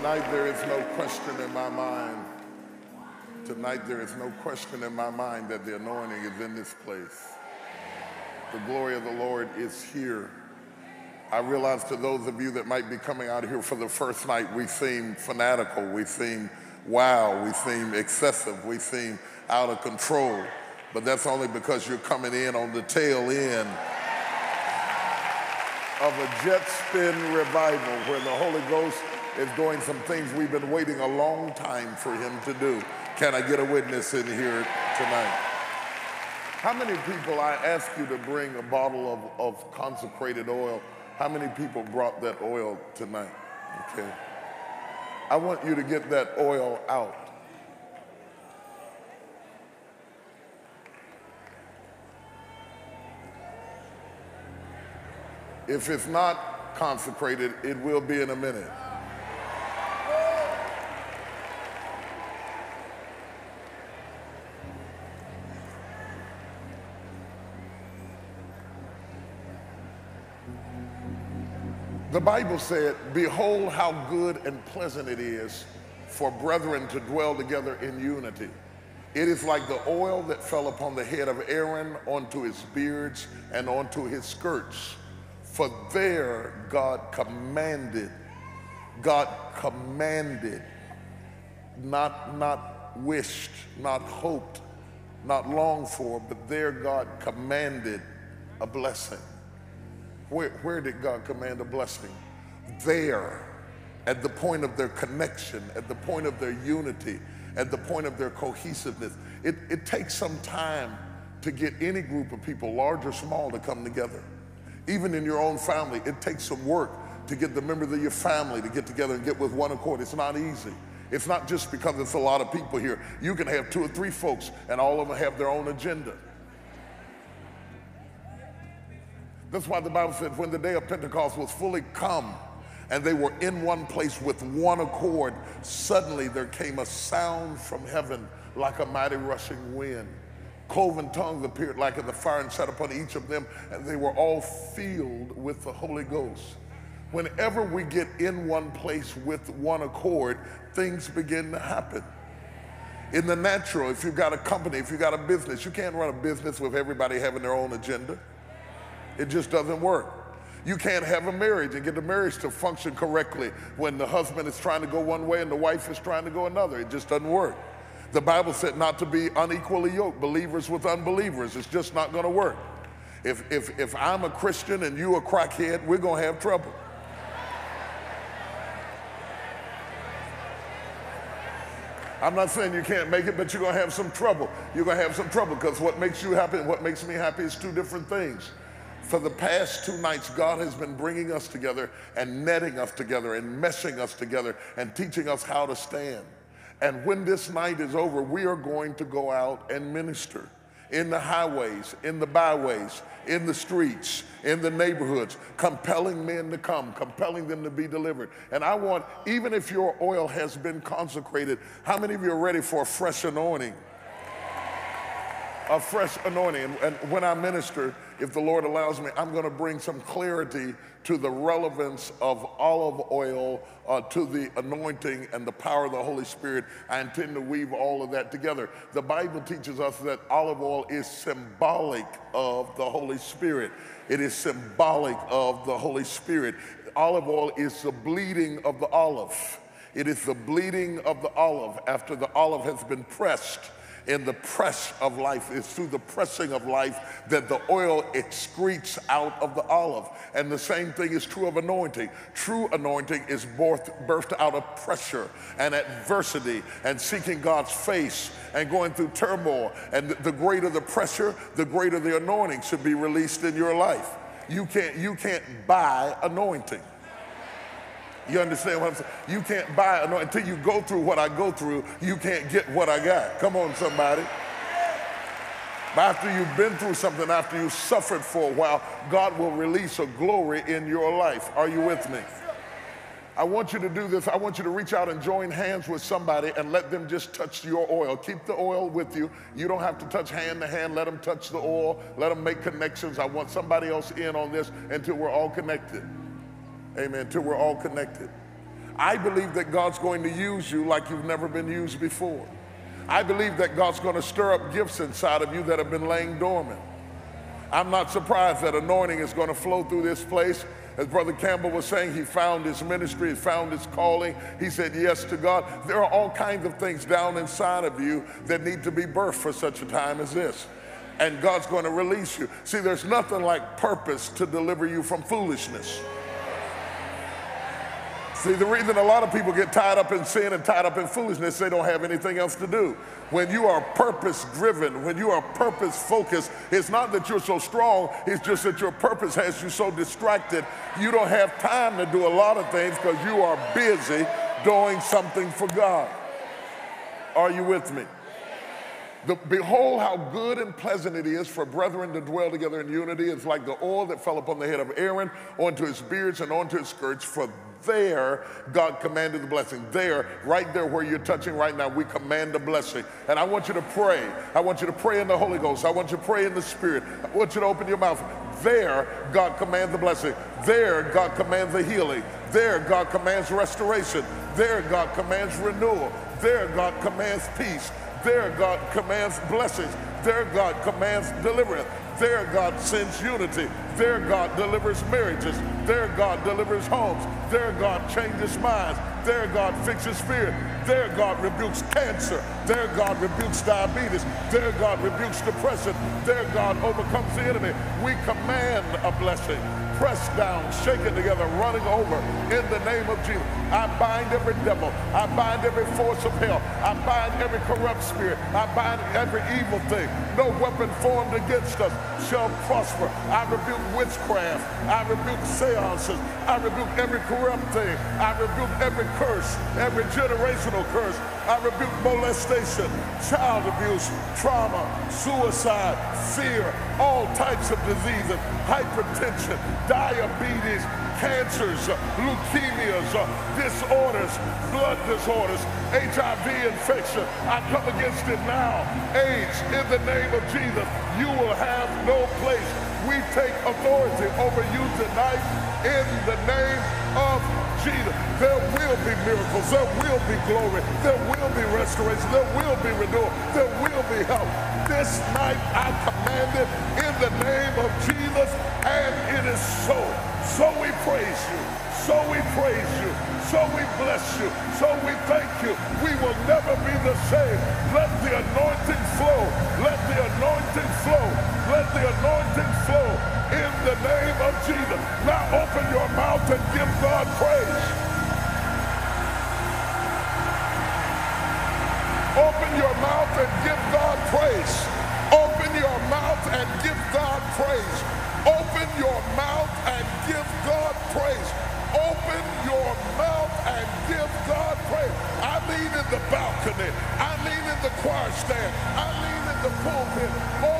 Tonight, there is no question in my mind. Tonight there is no question in my mind that the anointing is in this place. The glory of the Lord is here. I realize to those of you that might be coming out here for the first night, we seem fanatical, we seem wow, we seem excessive, we seem out of control. But that's only because you're coming in on the tail end of a jet spin revival where the Holy Ghost is doing some things we've been waiting a long time for him to do. Can I get a witness in here tonight? How many people, I asked you to bring a bottle of, of consecrated oil. How many people brought that oil tonight? Okay. I want you to get that oil out. If it's not consecrated, it will be in a minute. The Bible said, Behold how good and pleasant it is for brethren to dwell together in unity. It is like the oil that fell upon the head of Aaron onto his beards and onto his skirts. For there God commanded, God commanded, not, not wished, not hoped, not longed for, but there God commanded a blessing. Where, where did God command a blessing? There, at the point of their connection, at the point of their unity, at the point of their cohesiveness. It, it takes some time to get any group of people, large or small, to come together. Even in your own family, it takes some work to get the members of your family to get together and get with one accord. It's not easy. It's not just because it's a lot of people here. You can have two or three folks, and all of them have their own agenda. That's why the Bible said when the day of Pentecost was fully come and they were in one place with one accord, suddenly there came a sound from heaven like a mighty rushing wind. Cloven tongues appeared like in the fire and sat upon each of them, and they were all filled with the Holy Ghost. Whenever we get in one place with one accord, things begin to happen. In the natural, if you've got a company, if you've got a business, you can't run a business with everybody having their own agenda. It just doesn't work. You can't have a marriage and get the marriage to function correctly when the husband is trying to go one way and the wife is trying to go another. It just doesn't work. The Bible said not to be unequally yoked, believers with unbelievers. It's just not going to work. If, if, if I'm a Christian and you a crackhead, we're going to have trouble. I'm not saying you can't make it, but you're going to have some trouble. You're going to have some trouble because what makes you happy and what makes me happy is two different things. For the past two nights, God has been bringing us together and netting us together and meshing us together and teaching us how to stand. And when this night is over, we are going to go out and minister in the highways, in the byways, in the streets, in the neighborhoods, compelling men to come, compelling them to be delivered. And I want, even if your oil has been consecrated, how many of you are ready for a fresh anointing? A fresh anointing. And, when I minister, if the Lord allows me, I'm going to bring some clarity to the relevance of olive oil uh, to the anointing and the power of the Holy Spirit. I intend to weave all of that together. The Bible teaches us that olive oil is symbolic of the Holy Spirit. It is symbolic of the Holy Spirit. Olive oil is the bleeding of the olive. It is the bleeding of the olive after the olive has been pressed in the press of life. It's through the pressing of life that the oil excretes out of the olive. And the same thing is true of anointing. True anointing is birthed, birthed out of pressure and adversity and seeking God's face and going through turmoil. And the greater the pressure, the greater the anointing should be released in your life. You can't, you can't buy anointing. You understand what I'm saying? You can't buy it until you go through what I go through. You can't get what I got. Come on, somebody. But after you've been through something, after you've suffered for a while, God will release a glory in your life. Are you with me? I want you to do this. I want you to reach out and join hands with somebody and let them just touch your oil. Keep the oil with you. You don't have to touch hand to hand. Let them touch the oil. Let them make connections. I want somebody else in on this until we're all connected. Amen. Till we're all connected. I believe that God's going to use you like you've never been used before. I believe that God's going to stir up gifts inside of you that have been laying dormant. I'm not surprised that anointing is going to flow through this place. As Brother Campbell was saying, he found his ministry, he found his calling. He said yes to God. There are all kinds of things down inside of you that need to be birthed for such a time as this. And God's going to release you. See, there's nothing like purpose to deliver you from foolishness. See, the reason a lot of people get tied up in sin and tied up in foolishness, they don't have anything else to do. When you are purpose driven, when you are purpose focused, it's not that you're so strong, it's just that your purpose has you so distracted, you don't have time to do a lot of things because you are busy doing something for God. Are you with me? The, behold how good and pleasant it is for brethren to dwell together in unity. It's like the oil that fell upon the head of Aaron, onto his beards and onto his skirts. For there God commanded the blessing. There, right there where you're touching right now, we command the blessing. And I want you to pray. I want you to pray in the Holy Ghost. I want you to pray in the Spirit. I want you to open your mouth. There, God commands the blessing. There, God commands the healing. There, God commands restoration. There, God commands renewal. There, God commands peace. There, God commands blessings. There, God commands deliverance. There, God sends unity. There, God delivers marriages. There, God delivers homes. There, God changes minds. There, God fixes fear. There, God rebukes cancer. There, God rebukes diabetes. There, God rebukes depression. There, God overcomes the enemy. We command a blessing pressed down, shaken together, running over in the name of Jesus. I bind every devil. I bind every force of hell. I bind every corrupt spirit. I bind every evil thing. No weapon formed against us shall prosper. I rebuke witchcraft. I rebuke seances. I rebuke every corrupt thing. I rebuke every curse, every generational curse. I rebuke molestation, child abuse, trauma, suicide, fear, all types of diseases, hypertension, diabetes, cancers, leukemias, disorders, blood disorders, HIV infection. I come against it now. AIDS, in the name of Jesus, you will have no place. We take authority over you tonight in the name of Jesus. There will be miracles. There will be glory. There will be restoration. There will be renewal. There will be help. This night I command it in the name of Jesus, and it is so. So we praise you. So we praise you. So we bless you. So we thank you. We will never be the same. Let the anointing flow. Let the anointing flow. Let the anointing flow in the name of Jesus. Now God praise. Open your mouth and give God praise. Open your mouth and give God praise. Open your mouth and give God praise. Open your mouth and give God praise. I mean in the balcony. I mean in the choir stand. I mean in the pulpit.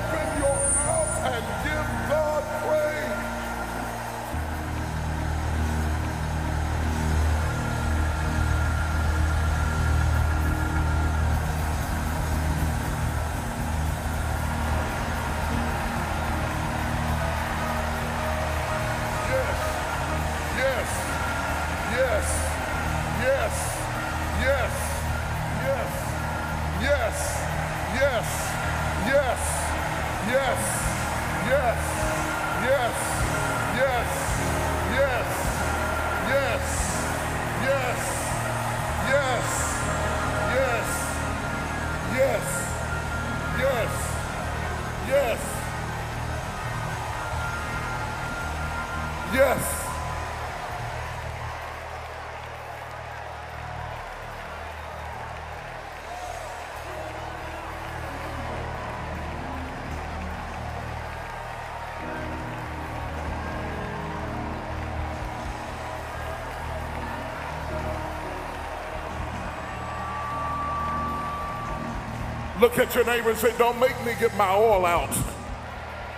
Look at your neighbor and say, Don't make me get my oil out.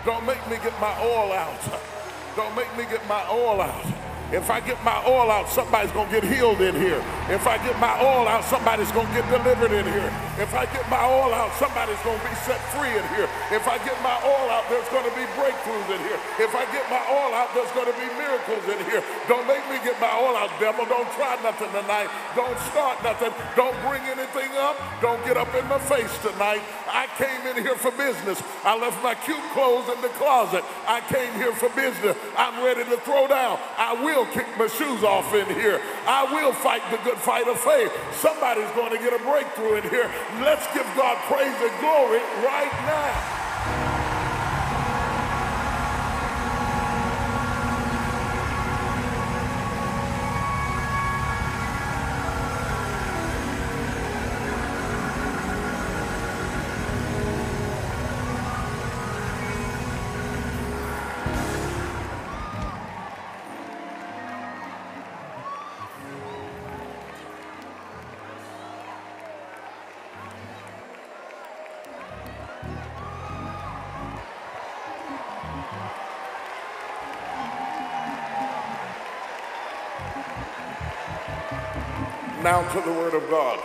Don't make me get my oil out. Don't make me get my oil out. If I get my oil out, somebody's going to get healed in here. If I get my oil out, somebody's going to get delivered in here. If I get my all out, somebody's going to be set free in here. If I get my all out, there's going to be breakthroughs in here. If I get my all out, there's going to be miracles in here. Don't make me get my all out. devil. Don't try nothing tonight. Don't start nothing. Don't bring anything up. Don't get up in my face tonight. I came in here for business. I left my cute clothes in the closet. I came here for business. I'm ready to throw down. I will kick my shoes off in here. I will fight the good fight of faith. Somebody's going to get a breakthrough in here. Let's give God praise and glory right now. Now to the Word of God.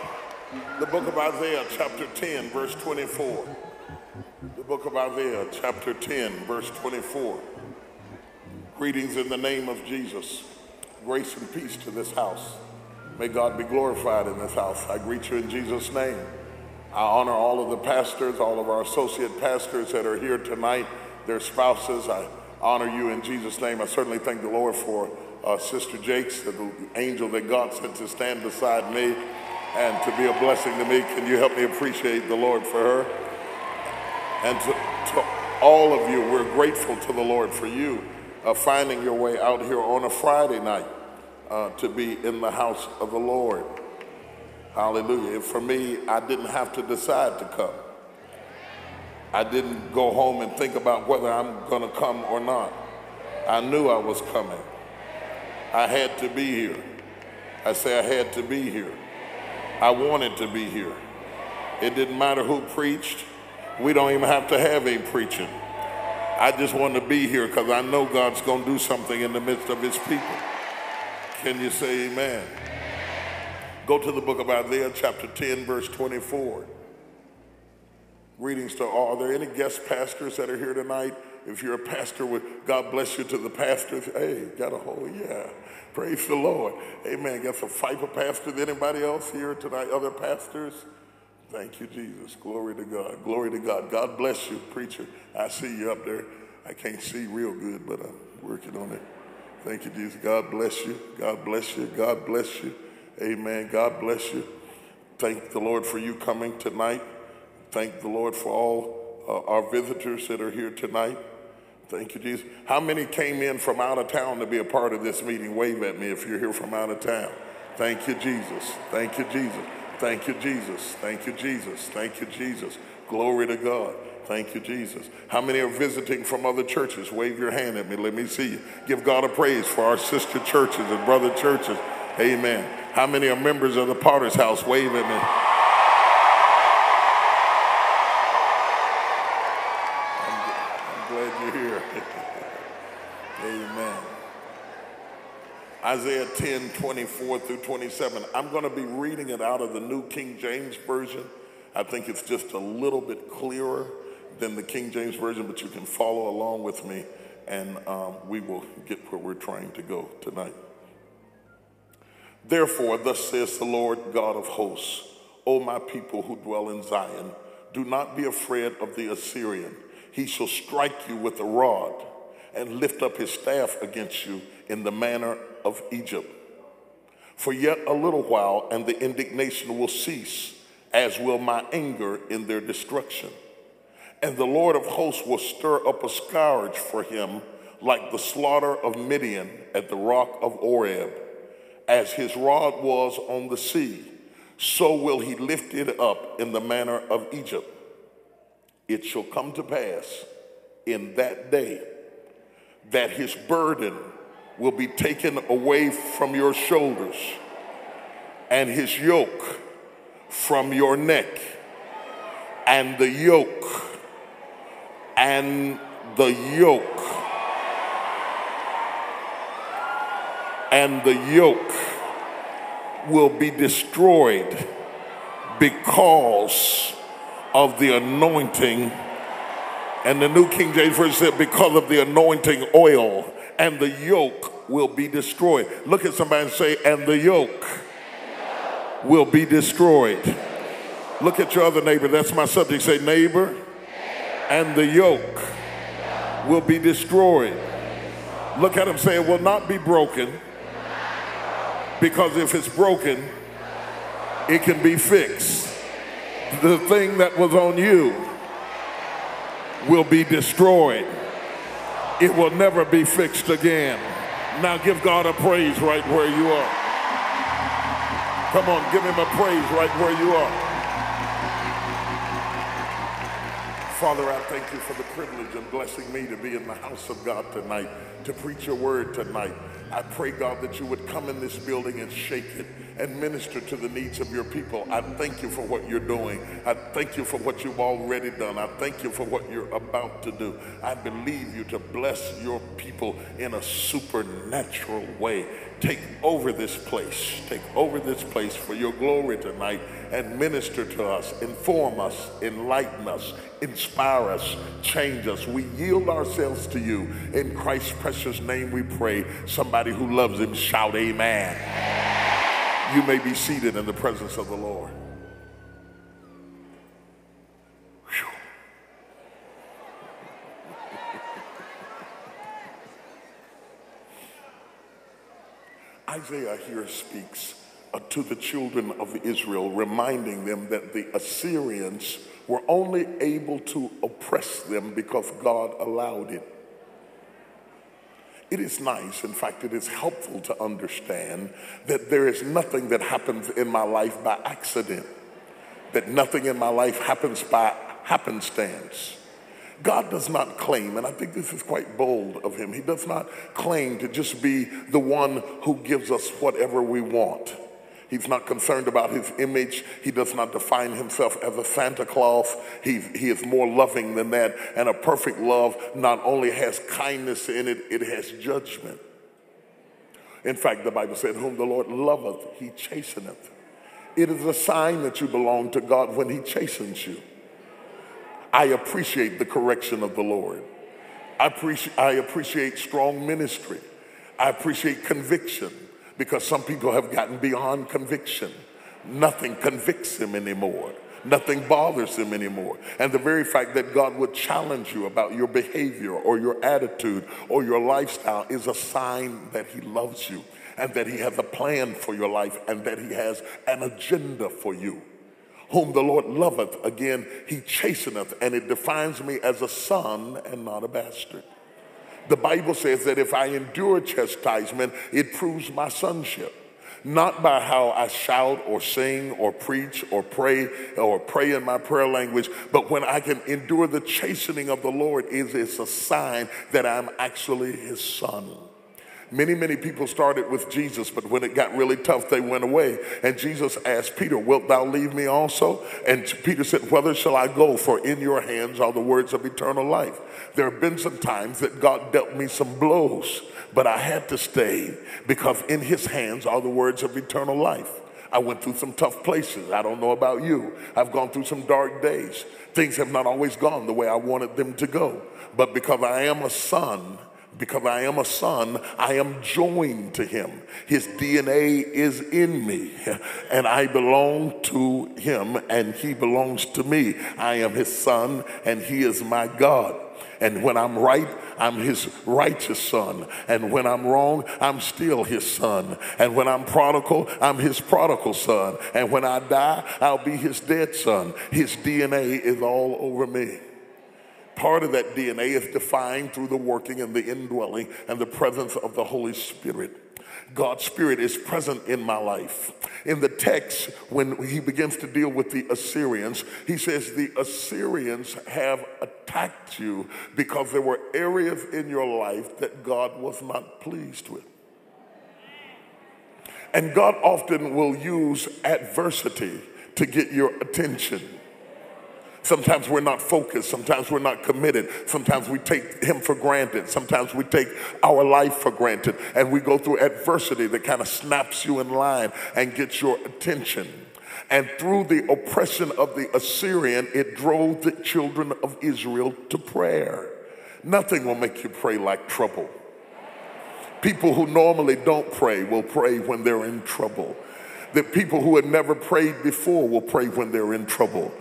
The book of Isaiah, chapter 10, verse 24. The book of Isaiah, chapter 10, verse 24. Greetings in the name of Jesus. Grace and peace to this house. May God be glorified in this house. I greet you in Jesus' name. I honor all of the pastors, all of our associate pastors that are here tonight, their spouses. I honor you in Jesus' name. I certainly thank the Lord for uh, Sister Jakes, the angel that God sent to stand beside me and to be a blessing to me. Can you help me appreciate the Lord for her? And to, to all of you, we're grateful to the Lord for you uh, finding your way out here on a Friday night uh, to be in the house of the Lord. Hallelujah. For me, I didn't have to decide to come. I didn't go home and think about whether I'm going to come or not. I knew I was coming. I had to be here. I say I had to be here. I wanted to be here. It didn't matter who preached. We don't even have to have a preaching. I just want to be here because I know God's going to do something in the midst of his people. Can you say amen? Go to the book of Isaiah, chapter 10, verse 24. Greetings to all. Are there any guest pastors that are here tonight? If you're a pastor, with God bless you to the pastors. Hey, got a whole yeah. Praise the Lord. Amen. Got some fiber pastors. Anybody else here tonight? Other pastors? Thank you, Jesus. Glory to God. Glory to God. God bless you, preacher. I see you up there. I can't see real good, but I'm working on it. Thank you, Jesus. God bless you. God bless you. God bless you. Amen. God bless you. Thank the Lord for you coming tonight. Thank the Lord for all uh, our visitors that are here tonight. Thank you, Jesus. How many came in from out of town to be a part of this meeting? Wave at me if you're here from out of town. Thank you, Jesus. Thank you, Jesus. Thank you, Jesus. Thank you, Jesus. Thank you, Jesus. Glory to God. Thank you, Jesus. How many are visiting from other churches? Wave your hand at me. Let me see you. Give God a praise for our sister churches and brother churches. Amen. How many are members of the Potter's House? Wave at me. Isaiah 10, 24 through 27. I'm going to be reading it out of the New King James Version. I think it's just a little bit clearer than the King James Version, but you can follow along with me and um, we will get where we're trying to go tonight. Therefore, thus says the Lord God of hosts, O my people who dwell in Zion, do not be afraid of the Assyrian. He shall strike you with a rod and lift up his staff against you in the manner of Egypt. For yet a little while, and the indignation will cease, as will my anger in their destruction. And the Lord of hosts will stir up a scourge for him, like the slaughter of Midian at the rock of Oreb. As his rod was on the sea, so will he lift it up in the manner of Egypt. It shall come to pass in that day that his burden will be taken away from your shoulders and his yoke from your neck and the yoke and the yoke and the yoke will be destroyed because of the anointing and the New King James Version said, because of the anointing oil and the yoke will be destroyed. Look at somebody and say, and the yoke will be destroyed. Look at your other neighbor. That's my subject. Say, neighbor, and the yoke will be destroyed. Look at him say, it will not be broken because if it's broken, it can be fixed. The thing that was on you will be destroyed. It will never be fixed again. Now give God a praise right where you are. Come on, give him a praise right where you are. Father, I thank you for the privilege and blessing me to be in the house of God tonight, to preach your word tonight. I pray, God, that you would come in this building and shake it and minister to the needs of your people. I thank you for what you're doing. I thank you for what you've already done. I thank you for what you're about to do. I believe you to bless your people in a supernatural way. Take over this place. Take over this place for your glory tonight and minister to us, inform us, enlighten us, inspire us, change us. We yield ourselves to you. In Christ's precious name we pray. Somebody who loves him shout amen. You may be seated in the presence of the Lord. Isaiah here speaks uh, to the children of Israel, reminding them that the Assyrians were only able to oppress them because God allowed it. It is nice, in fact, it is helpful to understand that there is nothing that happens in my life by accident, that nothing in my life happens by happenstance. God does not claim, and I think this is quite bold of him, he does not claim to just be the one who gives us whatever we want. He's not concerned about his image. He does not define himself as a Santa Claus. He, he is more loving than that. And a perfect love not only has kindness in it, it has judgment. In fact, the Bible said, Whom the Lord loveth, he chasteneth. It is a sign that you belong to God when he chastens you. I appreciate the correction of the Lord. I appreciate, I appreciate strong ministry. I appreciate conviction because some people have gotten beyond conviction. Nothing convicts them anymore. Nothing bothers them anymore. And the very fact that God would challenge you about your behavior or your attitude or your lifestyle is a sign that He loves you and that He has a plan for your life and that He has an agenda for you. Whom the Lord loveth, again, He chasteneth, and it defines me as a son and not a bastard. The Bible says that if I endure chastisement, it proves my sonship. Not by how I shout or sing or preach or pray or pray in my prayer language, but when I can endure the chastening of the Lord, is it's a sign that I'm actually his son. Many, many people started with Jesus, but when it got really tough, they went away. And Jesus asked Peter, Wilt thou leave me also? And Peter said, Whither shall I go? For in your hands are the words of eternal life. There have been some times that God dealt me some blows, but I had to stay because in his hands are the words of eternal life. I went through some tough places. I don't know about you. I've gone through some dark days. Things have not always gone the way I wanted them to go. But because I am a son, because I am a son, I am joined to him. His DNA is in me, and I belong to him, and he belongs to me. I am his son, and he is my God. And when I'm right, I'm his righteous son. And when I'm wrong, I'm still his son. And when I'm prodigal, I'm his prodigal son. And when I die, I'll be his dead son. His DNA is all over me. Part of that DNA is defined through the working and the indwelling and the presence of the Holy Spirit. God's Spirit is present in my life. In the text, when he begins to deal with the Assyrians, he says, The Assyrians have attacked you because there were areas in your life that God was not pleased with. And God often will use adversity to get your attention. Sometimes we're not focused. Sometimes we're not committed. Sometimes we take Him for granted. Sometimes we take our life for granted. And we go through adversity that kind of snaps you in line and gets your attention. And through the oppression of the Assyrian, it drove the children of Israel to prayer. Nothing will make you pray like trouble. People who normally don't pray will pray when they're in trouble. That people who had never prayed before will pray when they're in trouble.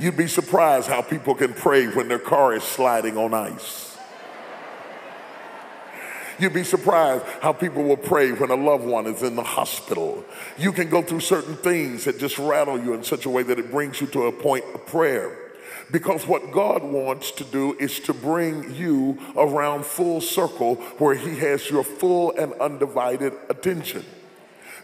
You'd be surprised how people can pray when their car is sliding on ice. You'd be surprised how people will pray when a loved one is in the hospital. You can go through certain things that just rattle you in such a way that it brings you to a point of prayer. Because what God wants to do is to bring you around full circle where He has your full and undivided attention.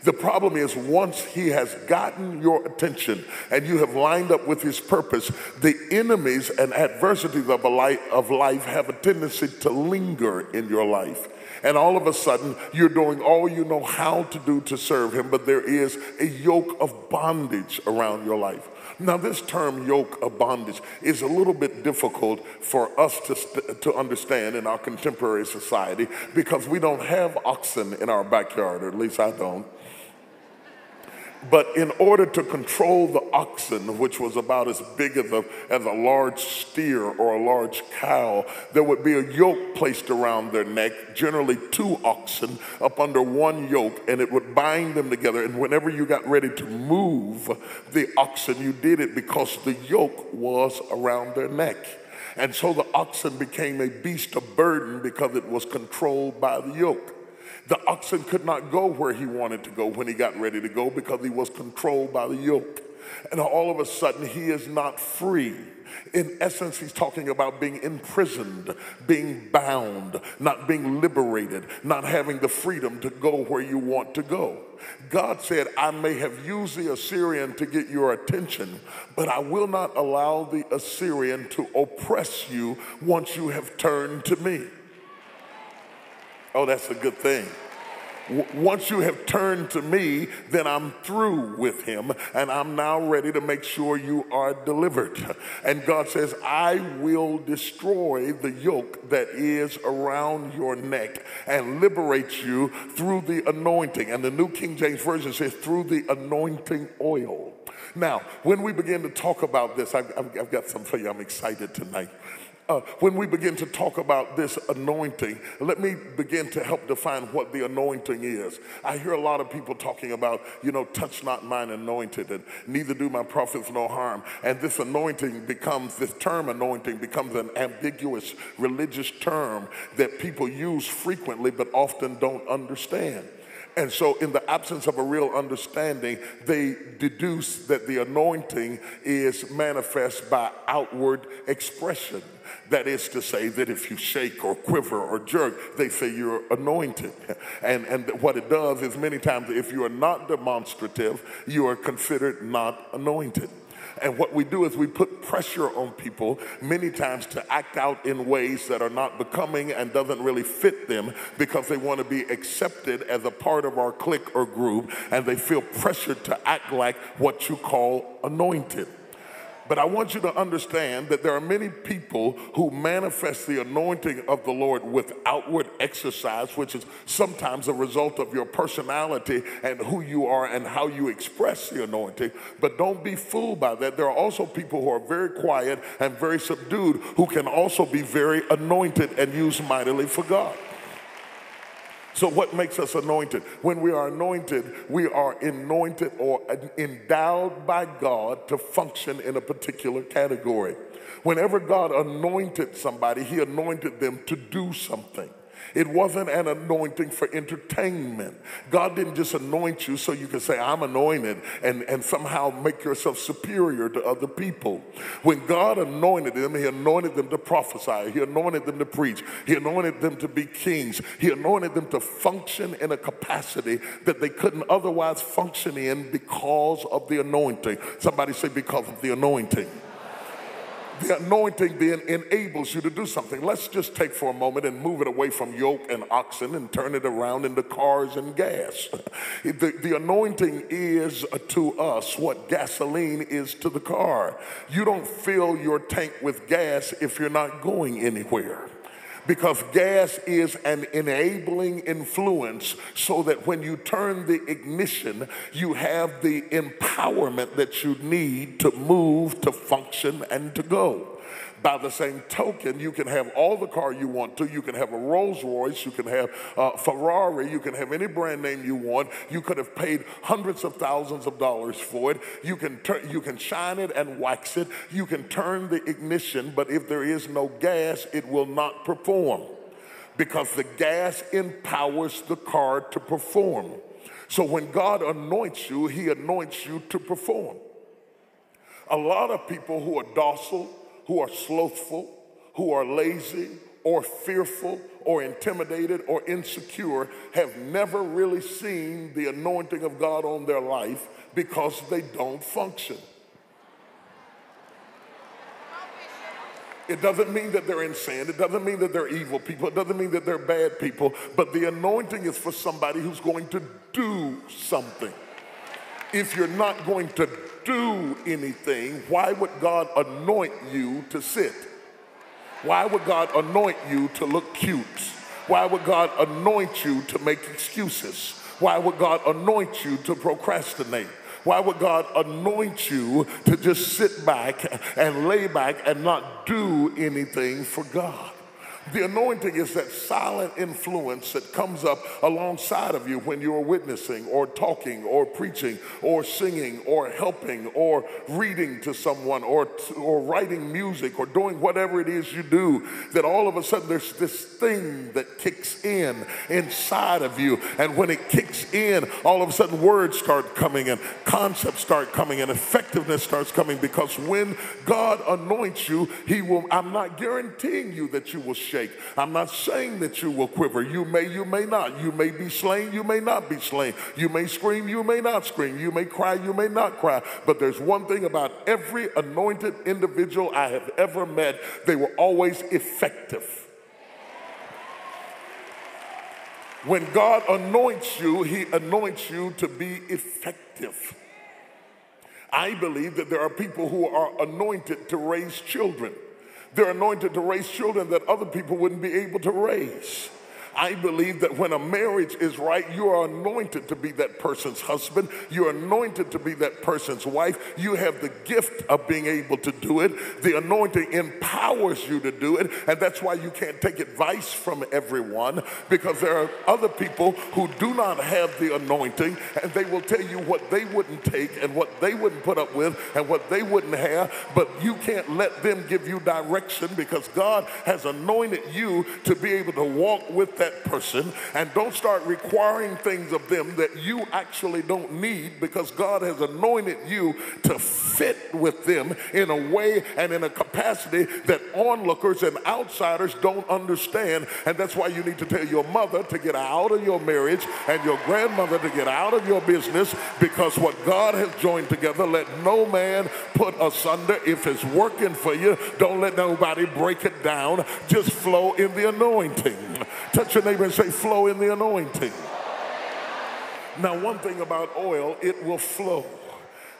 The problem is, once he has gotten your attention and you have lined up with his purpose, the enemies and adversities of, life, of life have a tendency to linger in your life. And all of a sudden, you're doing all you know how to do to serve him, but there is a yoke of bondage around your life. Now, this term yoke of bondage is a little bit difficult for us to, st- to understand in our contemporary society because we don't have oxen in our backyard, or at least I don't. But in order to control the oxen, which was about as big as a, as a large steer or a large cow, there would be a yoke placed around their neck, generally two oxen up under one yoke, and it would bind them together. And whenever you got ready to move the oxen, you did it because the yoke was around their neck. And so the oxen became a beast of burden because it was controlled by the yoke. The oxen could not go where he wanted to go when he got ready to go because he was controlled by the yoke. And all of a sudden, he is not free. In essence, he's talking about being imprisoned, being bound, not being liberated, not having the freedom to go where you want to go. God said, I may have used the Assyrian to get your attention, but I will not allow the Assyrian to oppress you once you have turned to me. Oh, that's a good thing. Once you have turned to me, then I'm through with him and I'm now ready to make sure you are delivered. And God says, I will destroy the yoke that is around your neck and liberate you through the anointing. And the New King James Version says, through the anointing oil. Now, when we begin to talk about this, I've, I've got some for you. I'm excited tonight. Uh, when we begin to talk about this anointing, let me begin to help define what the anointing is. I hear a lot of people talking about, you know, touch not mine anointed, and neither do my prophets no harm. And this anointing becomes, this term anointing becomes an ambiguous religious term that people use frequently but often don't understand. And so, in the absence of a real understanding, they deduce that the anointing is manifest by outward expression. That is to say, that if you shake or quiver or jerk, they say you're anointed. And, and what it does is, many times, if you are not demonstrative, you are considered not anointed. And what we do is we put pressure on people many times to act out in ways that are not becoming and doesn't really fit them because they want to be accepted as a part of our clique or group and they feel pressured to act like what you call anointed. But I want you to understand that there are many people who manifest the anointing of the Lord with outward exercise, which is sometimes a result of your personality and who you are and how you express the anointing. But don't be fooled by that. There are also people who are very quiet and very subdued who can also be very anointed and used mightily for God. So, what makes us anointed? When we are anointed, we are anointed or endowed by God to function in a particular category. Whenever God anointed somebody, He anointed them to do something. It wasn't an anointing for entertainment. God didn't just anoint you so you could say, I'm anointed, and, and somehow make yourself superior to other people. When God anointed them, He anointed them to prophesy, He anointed them to preach, He anointed them to be kings, He anointed them to function in a capacity that they couldn't otherwise function in because of the anointing. Somebody say, because of the anointing the anointing then enables you to do something. Let's just take for a moment and move it away from yoke and oxen and turn it around into cars and gas. The, the anointing is to us what gasoline is to the car. You don't fill your tank with gas if you're not going anywhere because gas is an enabling influence so that when you turn the ignition, you have the empowerment that you need to move, to function, and to go. By the same token, you can have all the car you want to. You can have a Rolls Royce. You can have a Ferrari. You can have any brand name you want. You could have paid hundreds of thousands of dollars for it. You can turn, you can shine it and wax it. You can turn the ignition, but if there is no gas, it will not perform because the gas empowers the car to perform. So when God anoints you, He anoints you to perform. A lot of people who are docile, who are slothful, who are lazy, or fearful, or intimidated, or insecure have never really seen the anointing of God on their life because they don't function. It doesn't mean that they're insane. It doesn't mean that they're evil people. It doesn't mean that they're bad people. But the anointing is for somebody who's going to do something. If you're not going to do anything, why would God anoint you to sit? Why would God anoint you to look cute? Why would God anoint you to make excuses? Why would God anoint you to procrastinate? Why would God anoint you to just sit back and lay back and not do anything for God? The anointing is that silent influence that comes up alongside of you when you're witnessing or talking or preaching or singing or helping or reading to someone or, or writing music or doing whatever it is you do. That all of a sudden there's this thing that kicks in inside of you. And when it kicks in, all of a sudden words start coming and concepts start coming and effectiveness starts coming because when God anoints you, He will, I'm not guaranteeing you that you will share shake. I'm not saying that you will quiver. You may, you may not. You may be slain, you may not be slain. You may scream, you may not scream. You may cry, you may not cry. But there's one thing about every anointed individual I have ever met, they were always effective. When God anoints you, He anoints you to be effective. I believe that there are people who are anointed to raise children. They're anointed to raise children that other people wouldn't be able to raise. I believe that when a marriage is right, you are anointed to be that person's husband. You're anointed to be that person's wife. You have the gift of being able to do it. The anointing empowers you to do it. And that's why you can't take advice from everyone because there are other people who do not have the anointing and they will tell you what they wouldn't take and what they wouldn't put up with and what they wouldn't have. But you can't let them give you direction because God has anointed you to be able to walk with that that person and don't start requiring things of them that you actually don't need because God has anointed you to fit with them in a way and in a capacity that onlookers and outsiders don't understand. And that's why you need to tell your mother to get out of your marriage and your grandmother to get out of your business because what God has joined together, let no man put asunder. If it's working for you, don't let nobody break it down. Just flow in the anointing. Touch your neighbor and say, flow in the anointing. Now, one thing about oil, it will flow.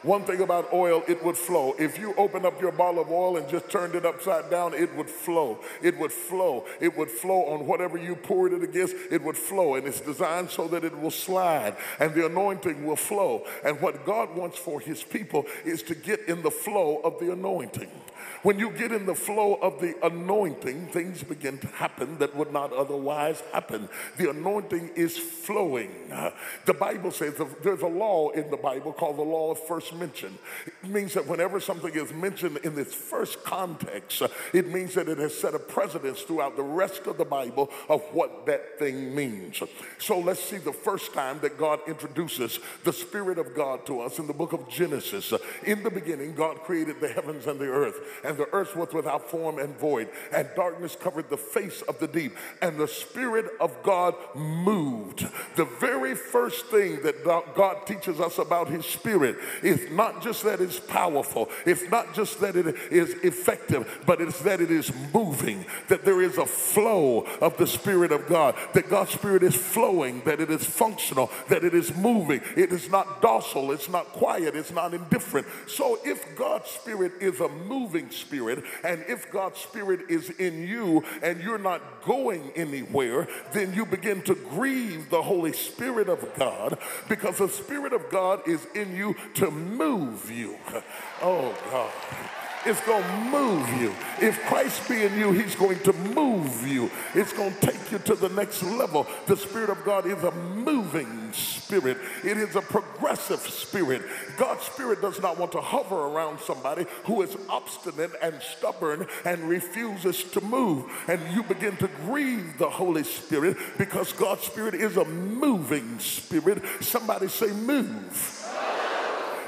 One thing about oil, it would flow. If you open up your bottle of oil and just turned it upside down, it would flow. It would flow. It would flow on whatever you poured it against, it would flow. And it's designed so that it will slide and the anointing will flow. And what God wants for his people is to get in the flow of the anointing. When you get in the flow of the anointing, things begin to happen that would not otherwise happen. The anointing is flowing. The Bible says there's a law in the Bible called the law of first mention. It means that whenever something is mentioned in its first context, it means that it has set a precedence throughout the rest of the Bible of what that thing means. So let's see the first time that God introduces the Spirit of God to us in the book of Genesis. In the beginning, God created the heavens and the earth and the earth was without form and void, and darkness covered the face of the deep, and the Spirit of God moved. The very first thing that God teaches us about His Spirit is not just that it's powerful, it's not just that it is effective, but it's that it is moving, that there is a flow of the Spirit of God, that God's Spirit is flowing, that it is functional, that it is moving. It is not docile, it's not quiet, it's not indifferent. So if God's Spirit is a moving spirit. And if God's spirit is in you and you're not going anywhere, then you begin to grieve the Holy Spirit of God because the Spirit of God is in you to move you. Oh, God. It's going to move you. If Christ be in you, he's going to move you. It's going to take you to the next level. The Spirit of God is a moving spirit. It is a progressive spirit. God's Spirit does not want to hover around somebody who is obstinate and stubborn and refuses to move. And you begin to grieve the Holy Spirit because God's Spirit is a moving spirit. Somebody say move.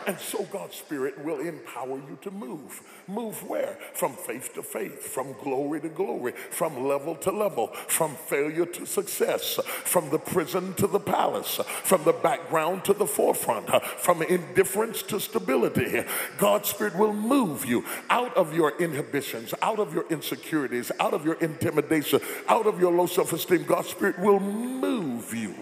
And so God's Spirit will empower you to move. Move where? From faith to faith, from glory to glory, from level to level, from failure to success, from the prison to the palace, from the background to the forefront, from indifference to stability. God's Spirit will move you out of your inhibitions, out of your insecurities, out of your intimidation, out of your low self esteem. God's Spirit will move you.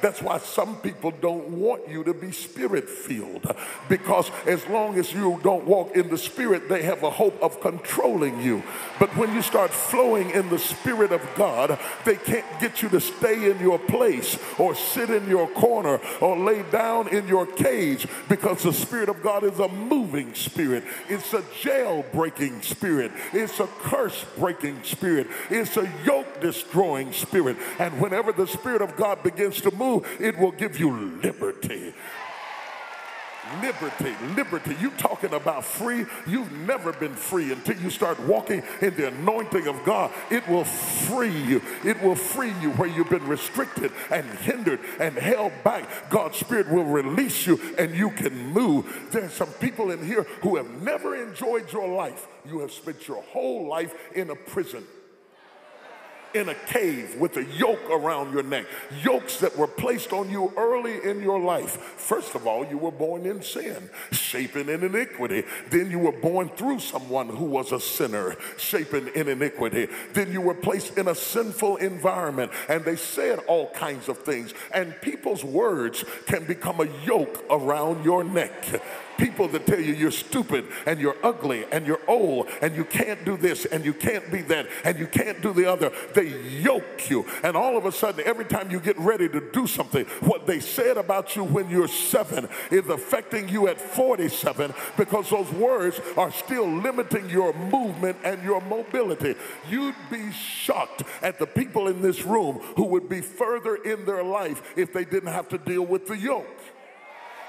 That's why some people don't want you to be spirit filled because as long as you don't walk in the spirit, they have a hope of controlling you. But when you start flowing in the spirit of God, they can't get you to stay in your place or sit in your corner or lay down in your cage because the spirit of God is a moving spirit. It's a jail breaking spirit. It's a curse breaking spirit. It's a yoke destroying spirit. And whenever the spirit of God begins to move, it will give you liberty liberty, liberty. You talking about free? You've never been free until you start walking in the anointing of God. It will free you. It will free you where you've been restricted and hindered and held back. God's Spirit will release you and you can move. There's some people in here who have never enjoyed your life. You have spent your whole life in a prison in a cave with a yoke around your neck, yokes that were placed on you early in your life. First of all, you were born in sin, shapen in iniquity. Then you were born through someone who was a sinner, shapen in iniquity. Then you were placed in a sinful environment, and they said all kinds of things. And people's words can become a yoke around your neck people that tell you you're stupid and you're ugly and you're old and you can't do this and you can't be that and you can't do the other. They yoke you. And all of a sudden, every time you get ready to do something, what they said about you when you're seven is affecting you at 47 because those words are still limiting your movement and your mobility. You'd be shocked at the people in this room who would be further in their life if they didn't have to deal with the yoke.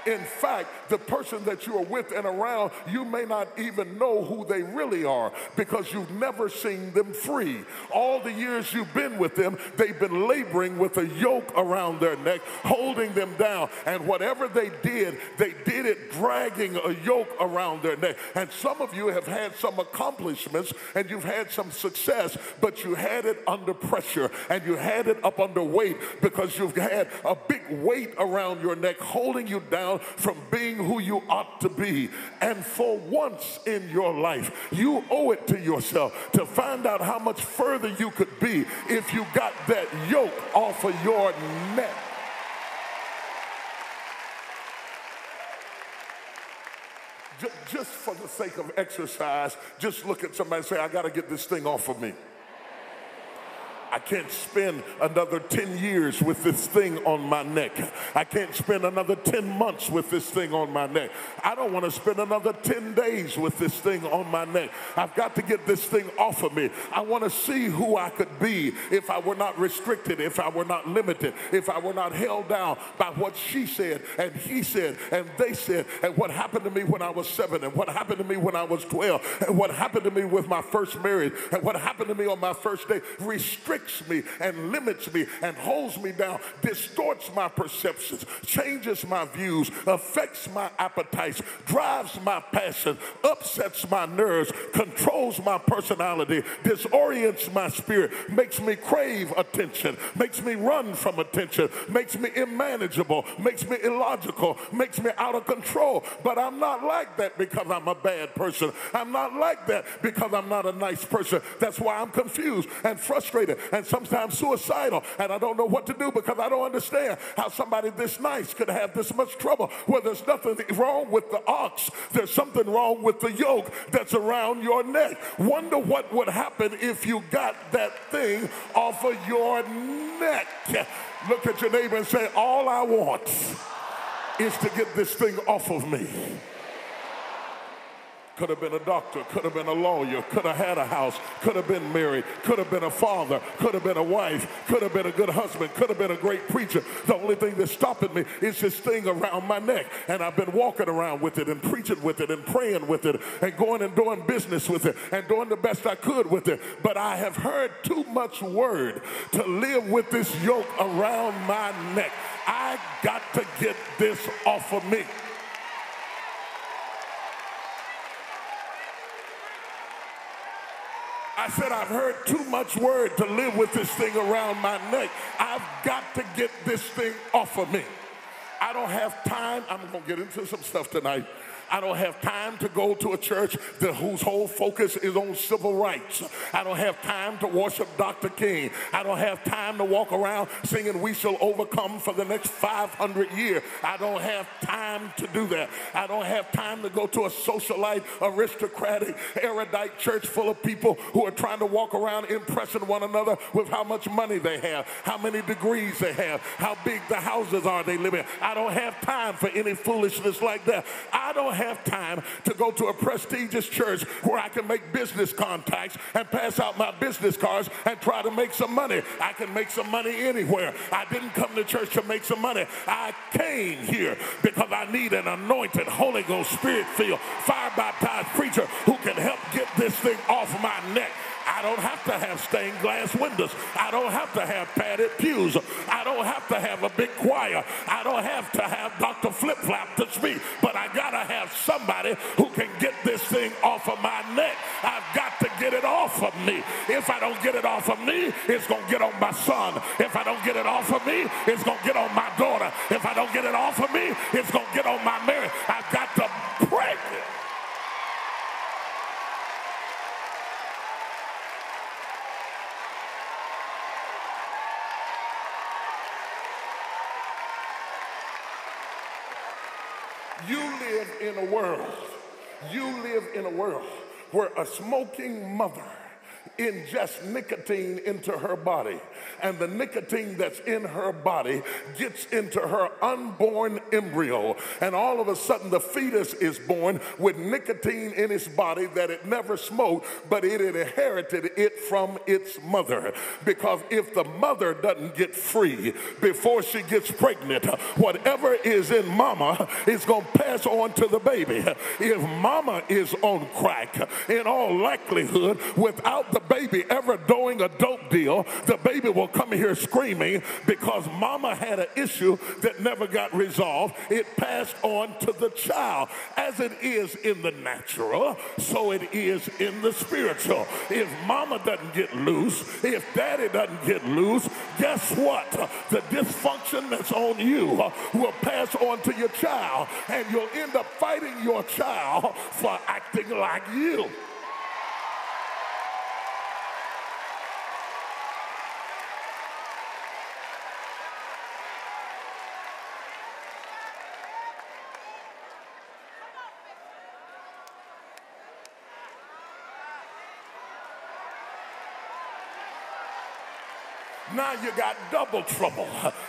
In fact, the person that you are with and around, you may not even know who they really are because you've never seen them free. All the years you've been with them, they've been laboring with a yoke around their neck, holding them down. And whatever they did, they did it dragging a yoke around their neck. And some of you have had some accomplishments and you've had some success, but you had it under pressure and you had it up under weight because you've had a big weight around your neck holding you down from being who you ought to be. And for once in your life, you owe it to yourself to find out how much further you could be if you got that yoke off of your neck. Just for the sake of exercise, just look at somebody and say, I got to get this thing off of me. I can't spend another 10 years with this thing on my neck. I can't spend another 10 months with this thing on my neck. I don't want to spend another 10 days with this thing on my neck. I've got to get this thing off of me. I want to see who I could be if I were not restricted, if I were not limited, if I were not held down by what she said and he said and they said and what happened to me when I was seven and what happened to me when I was 12 and what happened to me with my first marriage and what happened to me on my first day. Restrict restricts me and limits me and holds me down, distorts my perceptions, changes my views, affects my appetites, drives my passion, upsets my nerves, controls my personality, disorients my spirit, makes me crave attention, makes me run from attention, makes me unmanageable, makes me illogical, makes me out of control. But I'm not like that because I'm a bad person. I'm not like that because I'm not a nice person. That's why I'm confused and frustrated and sometimes suicidal. And I don't know what to do because I don't understand how somebody this nice could have this much trouble. Well, there's nothing wrong with the ox, there's something wrong with the yoke that's around your neck. Wonder what would happen if you got that thing off of your neck. Look at your neighbor and say, All I want is to get this thing off of me. Could have been a doctor, could have been a lawyer, could have had a house, could have been married, could have been a father, could have been a wife, could have been a good husband, could have been a great preacher. The only thing that's stopping me is this thing around my neck. And I've been walking around with it and preaching with it and praying with it and going and doing business with it and doing the best I could with it. But I have heard too much word to live with this yoke around my neck. I got to get this off of me. I said, I've heard too much word to live with this thing around my neck. I've got to get this thing off of me. I don't have time. I'm going to get into some stuff tonight. I don't have time to go to a church that, whose whole focus is on civil rights. I don't have time to worship Dr. King. I don't have time to walk around singing We Shall Overcome for the next 500 years. I don't have time to do that. I don't have time to go to a socialite, aristocratic, erudite church full of people who are trying to walk around impressing one another with how much money they have, how many degrees they have, how big the houses are they live in. I don't have time for any foolishness like that. I don't have time to go to a prestigious church where I can make business contacts and pass out my business cards and try to make some money. I can make some money anywhere. I didn't come to church to make some money. I came here because I need an anointed, Holy Ghost, Spirit filled, fire baptized preacher who can help get this thing off my neck. I don't have to have stained glass windows. I don't have to have padded pews. I don't have to have a big choir. I don't have to have Dr. Flip Flap to speak. But I got to have somebody who can get this thing off of my neck. I've got to get it off of me. If I don't get it off of me, it's going to get on my son. If I don't get it off of me, it's going to get on my daughter. If I don't get it off of me, it's going to get on my marriage. I've got to break it. You live in a world, you live in a world where a smoking mother ingest nicotine into her body, and the nicotine that's in her body gets into her unborn embryo, and all of a sudden the fetus is born with nicotine in its body that it never smoked, but it inherited it from its mother. Because if the mother doesn't get free before she gets pregnant, whatever is in mama is going to pass on to the baby. If mama is on crack, in all likelihood, without the baby ever doing a dope deal, the baby will come here screaming because mama had an issue that never got resolved. It passed on to the child. As it is in the natural, so it is in the spiritual. If mama doesn't get loose, if daddy doesn't get loose, guess what? The dysfunction that's on you will pass on to your child, and you'll end up fighting your child for acting like you. Now you got double trouble.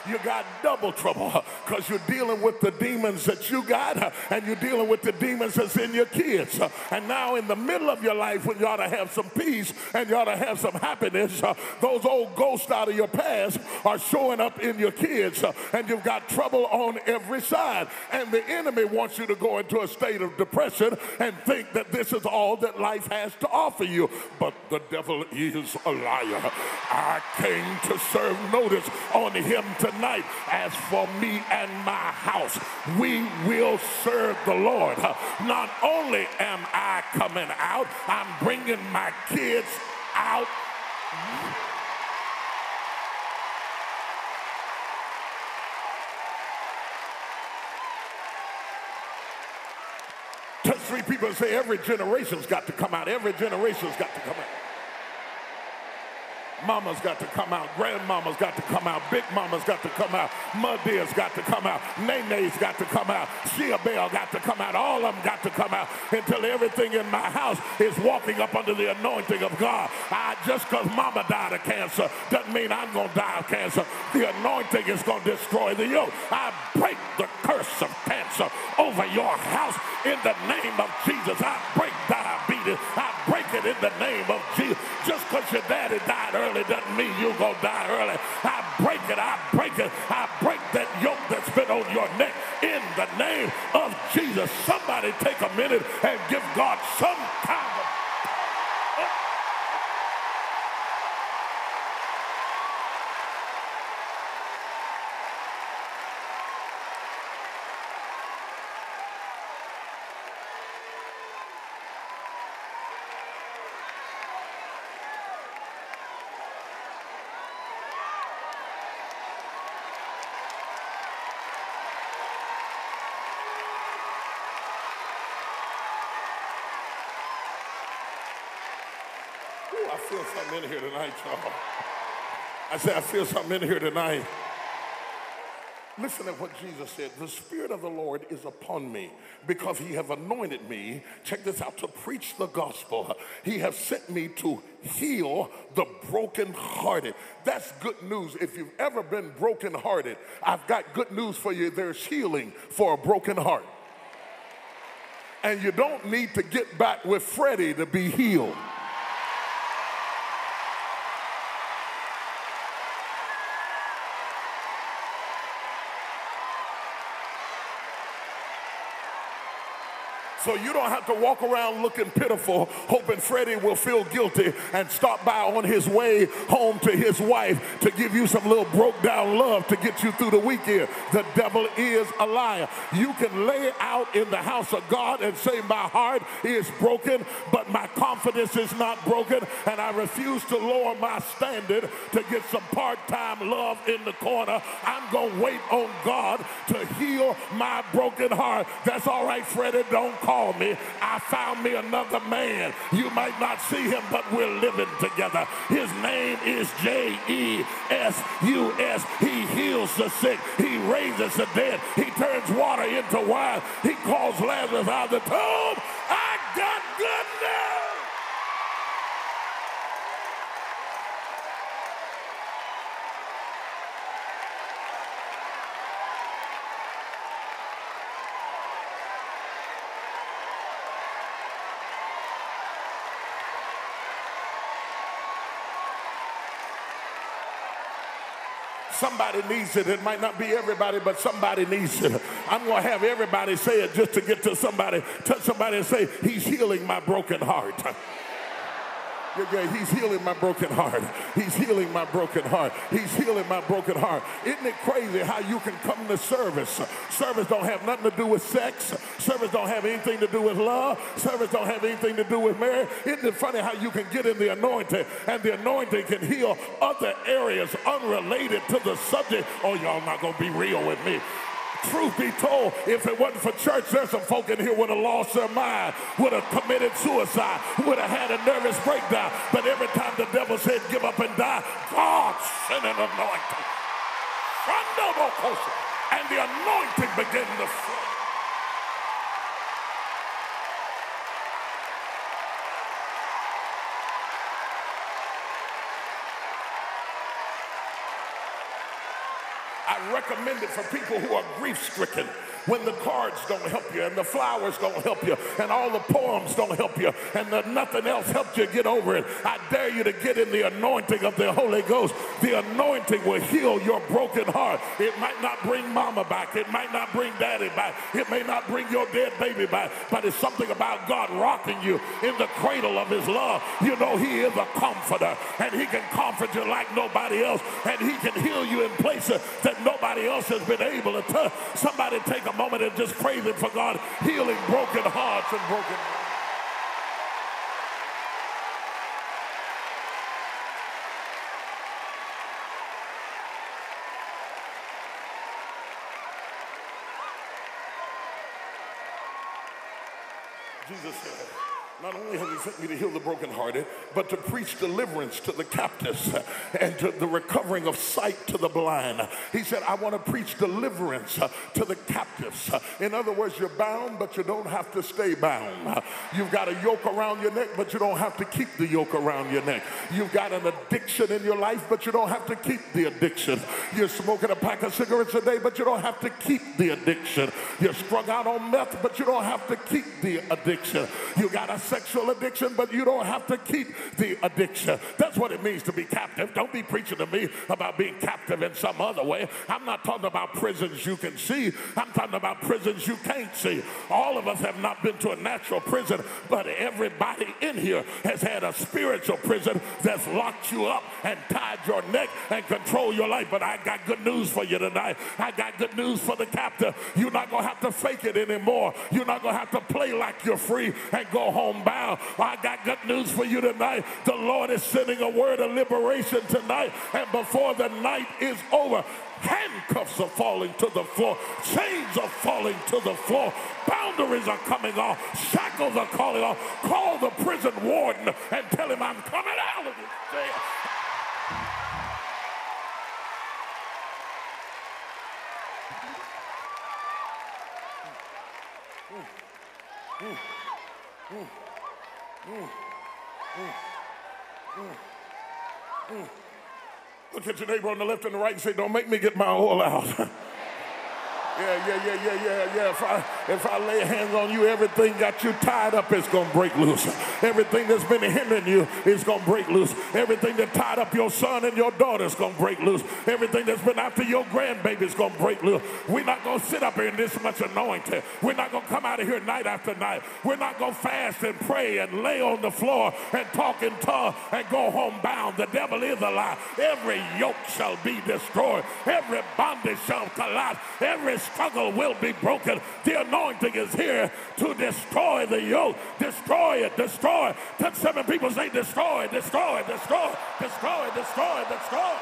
You got double trouble because you're dealing with the demons that you got and you're dealing with the demons that's in your kids. And now in the middle of your life when you ought to have some peace and you ought to have some happiness, those old ghosts out of your past are showing up in your kids and you've got trouble on every side. And the enemy wants you to go into a state of depression and think that this is all that life has to offer you. But the devil is a liar. I came to serve notice on him tonight. As for me and my house, we will serve the Lord. Not only am I coming out, I'm bringing my kids out. Touch three people and say, every generation's got to come out. Every generation's got to come out. Mama's got to come out. Grandmama's got to come out. Big Mama's got to come out. Muddeer's got to come out. Nene's got to come out. Shia Bell got to come out. All of them got to come out until everything in my house is walking up under the anointing of God. I, just because Mama died of cancer doesn't mean I'm going to die of cancer. The anointing is going to destroy the yoke. I break the curse of cancer over your house in the name of Jesus. I break because your daddy died early doesn't mean you're going to die early. I break it. I break it. I break that yoke that's been on your neck in the name of Jesus. Somebody take a minute and give God some time. I feel something in here tonight, y'all. I said, I feel something in here tonight. Listen to what Jesus said. The Spirit of the Lord is upon me because he have anointed me. Check this out to preach the gospel. He has sent me to heal the brokenhearted. That's good news. If you've ever been brokenhearted, I've got good news for you. There's healing for a broken heart. And you don't need to get back with Freddie to be healed. So you don't have to walk around looking pitiful, hoping Freddie will feel guilty and stop by on his way home to his wife to give you some little broke down love to get you through the weekend. The devil is a liar. You can lay out in the house of God and say, My heart is broken, but my confidence is not broken, and I refuse to lower my standard to get some part time love in the corner. I'm going to wait on God to heal my broken heart. That's all right, Freddie. Don't call called me, I found me another man. You might not see him, but we're living together. His name is J E S U S. He heals the sick, he raises the dead, he turns water into wine, he calls Lazarus out of the tomb. I got good news. Somebody needs it. It might not be everybody, but somebody needs it. I'm going to have everybody say it just to get to somebody. Touch somebody and say, He's healing my broken heart. Yeah, he's healing my broken heart. He's healing my broken heart. He's healing my broken heart. Isn't it crazy how you can come to service? Service don't have nothing to do with sex. Service don't have anything to do with love. Service don't have anything to do with marriage. Isn't it funny how you can get in the anointing and the anointing can heal other areas unrelated to the subject? Oh, y'all not gonna be real with me. Truth be told, if it wasn't for church, there's some folk in here would have lost their mind, would have committed suicide, would have had a nervous breakdown. But every time the devil said, give up and die, God sent an anointing. And the anointing began to flow. I recommend it for people who are grief stricken when the cards don't help you and the flowers don't help you and all the poems don't help you and the, nothing else helped you get over it. I dare you to get in the anointing of the Holy Ghost. The anointing will heal your broken heart. It might not bring mama back. It might not bring daddy back. It may not bring your dead baby back, but it's something about God rocking you in the cradle of his love. You know, he is a comforter and he can comfort you like nobody else and he can heal you in places that nobody else has been able to touch. Somebody take a moment and just praise Him for God healing broken hearts and broken Jesus not only has he sent me to heal the brokenhearted, but to preach deliverance to the captives and to the recovering of sight to the blind. He said, I want to preach deliverance to the captives. In other words, you're bound, but you don't have to stay bound. You've got a yoke around your neck, but you don't have to keep the yoke around your neck. You've got an addiction in your life, but you don't have to keep the addiction. You're smoking a pack of cigarettes a day, but you don't have to keep the addiction. You're strung out on meth, but you don't have to keep the addiction. You got a sexual addiction, but you don't have to keep the addiction. That's what it means to be captive. Don't be preaching to me about being captive in some other way. I'm not talking about prisons you can see, I'm talking about prisons you can't see. All of us have not been to a natural prison, but everybody in here has had a spiritual prison that's locked you up and tied your neck and control your life. But I got good news for you tonight. I got good news for the captive. You're not going to have to fake it anymore. You're not going to have to play like you're free and go home bound. I got good news for you tonight. The Lord is sending a word of liberation tonight. And before the night is over, handcuffs are falling to the floor, chains are falling to the floor, boundaries are coming off, shackles are calling off. Call the prison warden and tell him I'm coming out of this jail. Look at your neighbor on the left and the right and say, Don't make me get my oil out. Yeah, yeah, yeah, yeah, yeah, yeah. If I if I lay hands on you, everything got you tied up is gonna break loose. Everything that's been hindering you is gonna break loose. Everything that tied up your son and your daughter is gonna break loose. Everything that's been after your grandbaby is gonna break loose. We're not gonna sit up here in this much anointing. We're not gonna come out of here night after night. We're not gonna fast and pray and lay on the floor and talk in tongues and go home bound. The devil is a lie. Every yoke shall be destroyed. Every bondage shall collapse. Every struggle will be broken. The anointing is here to destroy the yoke. Destroy it, destroy it. Can seven people say destroy, destroy, destroy, destroy, destroy, destroy?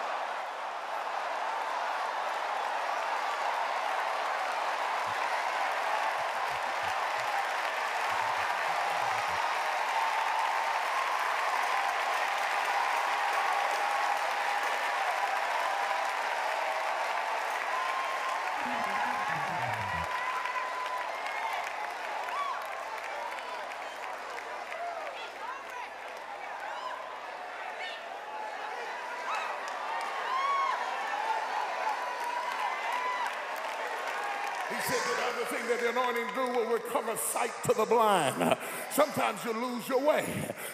He said the other thing that the anointing do will recover sight to the blind. Sometimes you lose your way.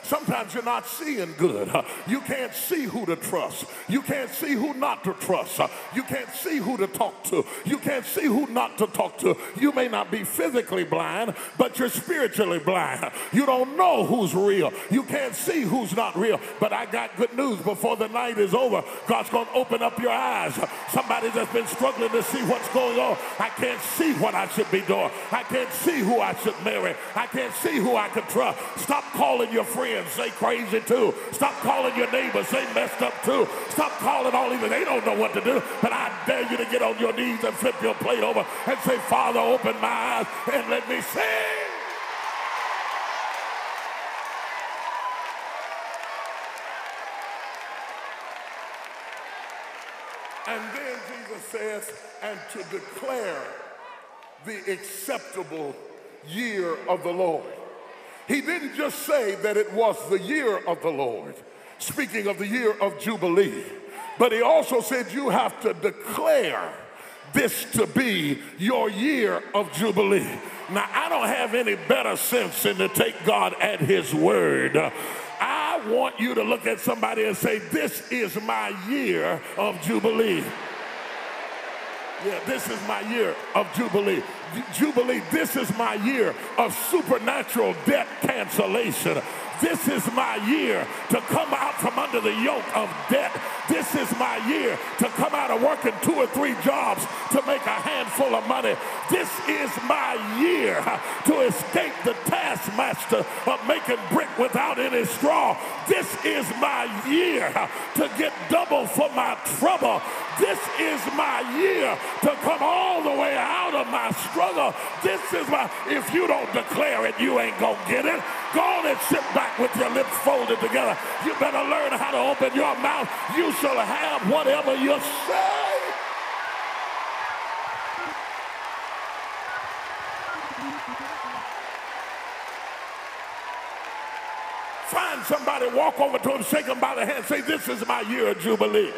Sometimes you're not seeing good. You can't see who to trust. You can't see who not to trust. You can't see who to talk to. You can't see who not to talk to. You may not be physically blind, but you're spiritually blind. You don't know who's real. You can't see who's not real. But I got good news before the night is over. God's going to open up your eyes. Somebody that's been struggling to see what's going on. I can't see what I should be doing. I can't see who I should marry. I can't see who I can trust. Stop calling your friends. They crazy too. Stop calling your neighbors. They messed up too. Stop calling all these. They don't know what to do. But I dare you to get on your knees and flip your plate over and say, Father, open my eyes and let me see. And then Jesus says, and to declare the acceptable year of the Lord. He didn't just say that it was the year of the Lord, speaking of the year of Jubilee, but he also said you have to declare this to be your year of Jubilee. Now, I don't have any better sense than to take God at his word. I want you to look at somebody and say, This is my year of Jubilee. Yeah, this is my year of Jubilee. Jubilee, this is my year of supernatural debt cancellation. This is my year to come out from under the yoke of debt. This is my year to come out of working two or three jobs to make a handful of money. This is my year to escape the taskmaster of making brick without any straw. This is my year to get double for my trouble. This is my year to come all the way out of my struggle. This is my, if you don't declare it, you ain't gonna get it. Go on and sit back with your lips folded together. You better learn how to open your mouth. You shall have whatever you say. Find somebody, walk over to him, shake him by the hand, say, This is my year of Jubilee.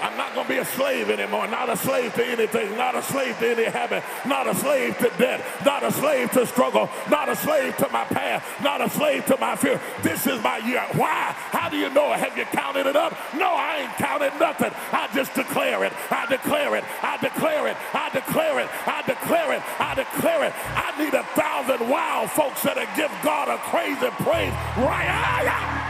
I'm not going to be a slave anymore. Not a slave to anything. Not a slave to any habit. Not a slave to debt. Not a slave to struggle. Not a slave to my past. Not a slave to my fear. This is my year. Why? How do you know? Have you counted it up? No, I ain't counted nothing. I just declare it. I declare it. I declare it. I declare it. I declare it. I declare it. I need a thousand wild folks that'll give God a crazy praise right now.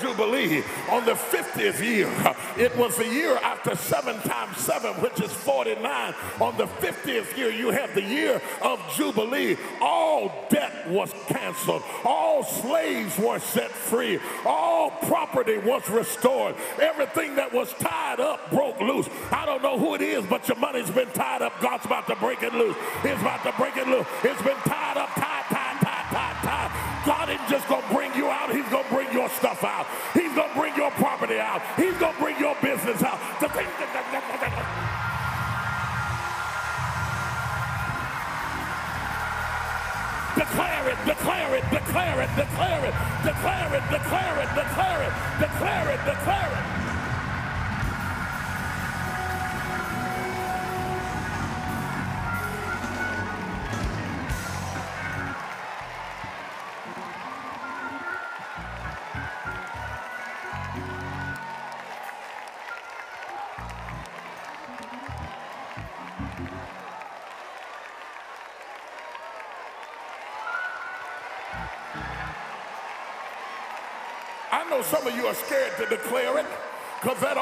Jubilee on the 50th year. It was the year after seven times seven, which is 49. On the 50th year, you have the year of Jubilee. All debt was canceled. All slaves were set free. All property was restored. Everything that was tied up broke loose. I don't know who it is, but your money's been tied up. God's about to break it loose. He's about to break it loose. It's been tied up, just going to bring you out. He's going to bring your stuff out. He's going to bring your property out. He's going to bring your business out. The thing Declare it, declare it, declare it, declare it, declare it, declare it, declare it, declare it, declare it.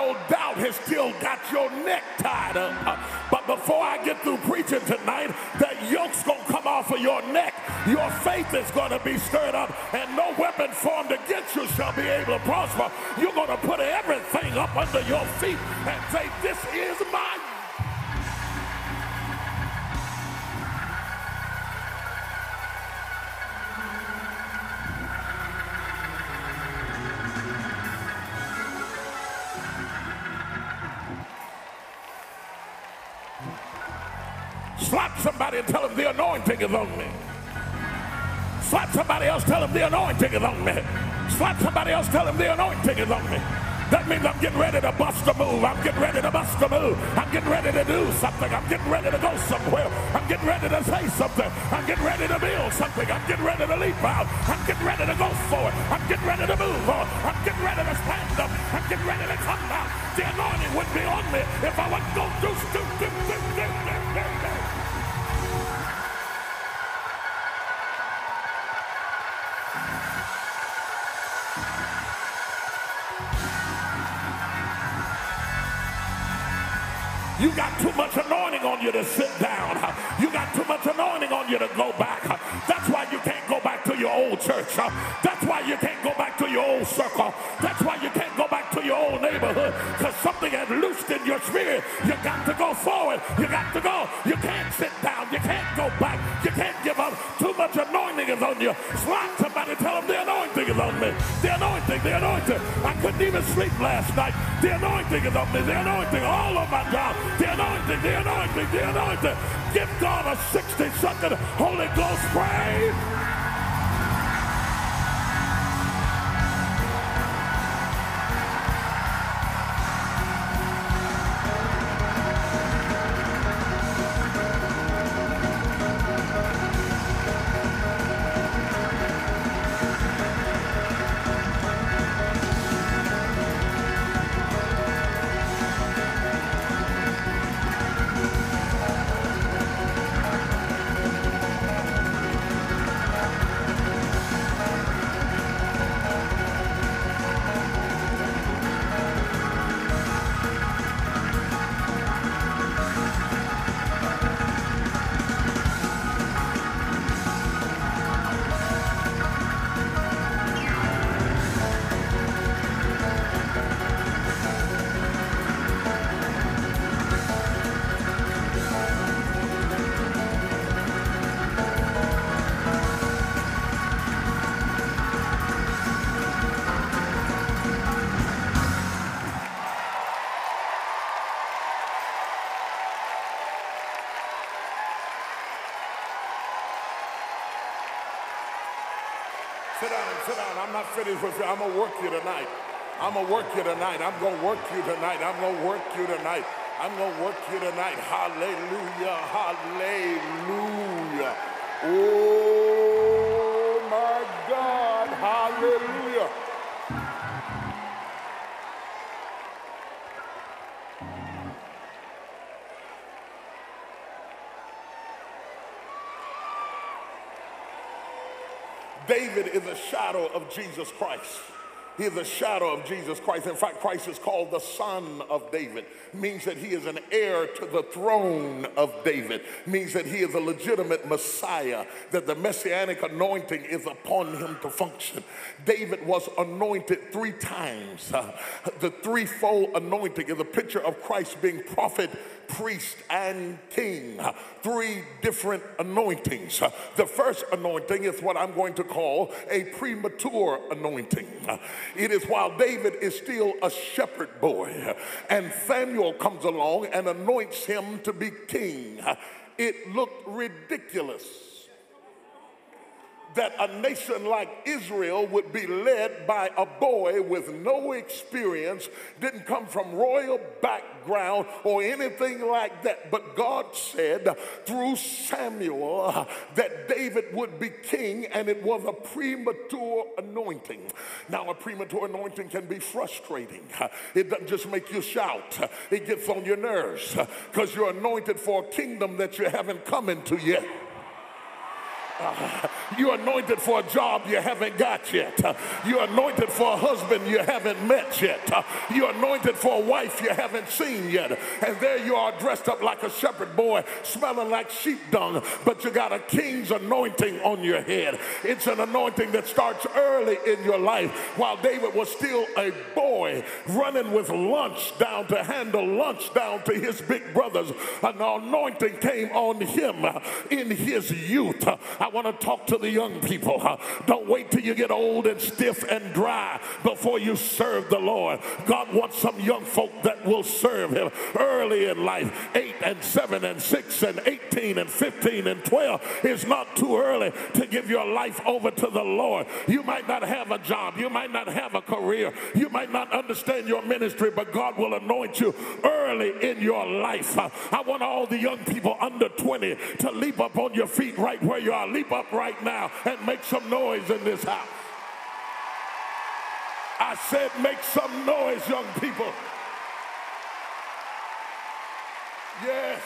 Old doubt has still got your neck tied up. But before I get through preaching tonight, that yoke's going to come off of your neck. Your faith is going to be stirred up, and no weapon formed against you shall be able to prosper. You're going to put everything up under your feet and say, This is somebody and tell them the anointing is on me. Slap somebody else, tell them the anointing is on me. Slap somebody else, tell them the anointing is on me. That means I'm getting ready to bust a move. I'm getting ready to bust a move. I'm getting ready to do something. I'm getting ready to go somewhere. I'm getting ready to say something. I'm getting ready to build something. I'm getting ready to leap out. I'm getting ready to go forward. I'm getting ready to move on. I'm getting ready to stand up. I'm getting ready to come down. The anointing would be on me if I wouldn't go to sit down. You got too much anointing on you to go back. That's why you can't go back to your old church. That's why you can't go back to your old circle. That's why you can't go back to your old neighborhood because something has loosed in your spirit. You got to go forward. You got to go. You can't sit down. You can't go back. You can't give up. Too much anointing is on you. Slap somebody, tell them the anointing is on me. The anointing, the anointing. I couldn't even sleep last night. The anointing is on me. The anointing all over my job. The anointing, the anointing, the anointing. Give God a 60 second Holy Ghost praise. With you. I'm going to work you tonight. I'm going to work you tonight. I'm going to work you tonight. I'm going to work you tonight. I'm going to work you tonight. Hallelujah. Hallelujah. Oh, David is a shadow of Jesus Christ. He is a shadow of Jesus Christ. In fact, Christ is called the Son of David. Means that he is an heir to the throne of David. Means that he is a legitimate Messiah, that the messianic anointing is upon him to function. David was anointed three times. Uh, the threefold anointing is a picture of Christ being prophet, priest, and king. Three different anointings. The first anointing is what I'm going to call a premature anointing. It is while David is still a shepherd boy and Samuel comes along and anoints him to be king. It looked ridiculous that a nation like Israel would be led by a boy with no experience, didn't come from royal background or anything like that. But God said through Samuel that David would be king, and it was a premature anointing. Now, a premature anointing can be frustrating. It doesn't just make you shout, it gets on your nerves because you're anointed for a kingdom that you haven't come into yet. You're anointed for a job you haven't got yet. You're anointed for a husband you haven't met yet. You're anointed for a wife you haven't seen yet. And there you are dressed up like a shepherd boy, smelling like sheep dung, but you got a king's anointing on your head. It's an anointing that starts early in your life while David was still a boy running with lunch down to handle lunch down to his big brothers. An anointing came on him in his youth. I want to talk to the young people. Don't wait till you get old and stiff and dry before you serve the Lord. God wants some young folk that will serve Him early in life. Eight and seven and six and 18 and 15 and 12 is not too early to give your life over to the Lord. You might not have a job, you might not have a career, you might not understand your ministry, but God will anoint you early in your life. I want all the young people under 20 to leap up on your feet right where you are leap up right now and make some noise in this house. I said, make some noise, young people. Yes,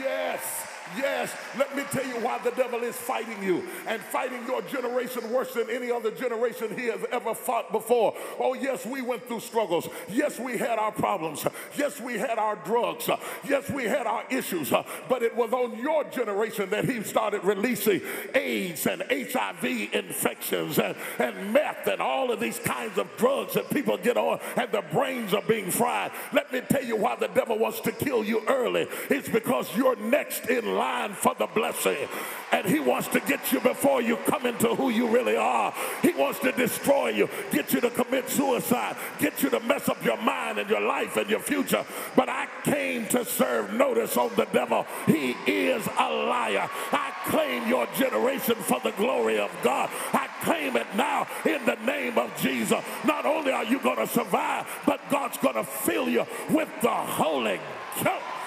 yes. Yes, let me tell you why the devil is fighting you and fighting your generation worse than any other generation he has ever fought before. Oh, yes, we went through struggles. Yes, we had our problems. Yes, we had our drugs. Yes, we had our issues. But it was on your generation that he started releasing AIDS and HIV infections and, and meth and all of these kinds of drugs that people get on and their brains are being fried. Let me tell you why the devil wants to kill you early. It's because you're next in line for the blessing. And he wants to get you before you come into who you really are. He wants to destroy you, get you to commit suicide, get you to mess up your mind and your life and your future. But I came to serve notice on the devil. He is a liar. I claim your generation for the glory of God. I claim it now in the name of Jesus. Not only are you going to survive, but God's going to fill you with the Holy Ghost.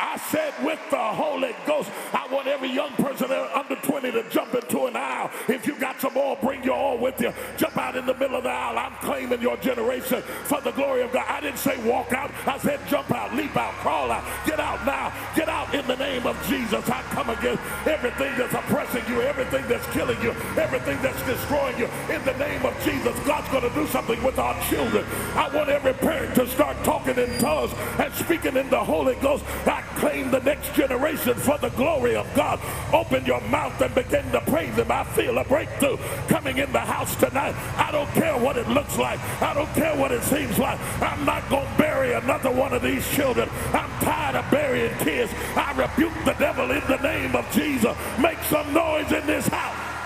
I said with the Holy Ghost. I want every young person under 20 to jump into an aisle. If you got some oil, bring your oil with you. Jump out in the middle of the aisle. I'm claiming your generation for the glory of God. I didn't say walk out. I said jump out, leap out, crawl out. Get out now. Get out in the name of Jesus. I come against everything that's oppressing you, everything that's killing you, everything that's destroying you. In the name of Jesus, God's going to do something with our children. I want every parent to start talking in tongues and speaking in the Holy Ghost. I claim the next generation for the glory of God. Open your mouth and begin to praise Him. I feel a breakthrough coming in the house tonight. I don't care what it looks like, I don't care what it seems like. I'm not going to bury another one of these children. I'm tired of burying kids. I rebuke the devil in the name of Jesus. Make some noise in this house.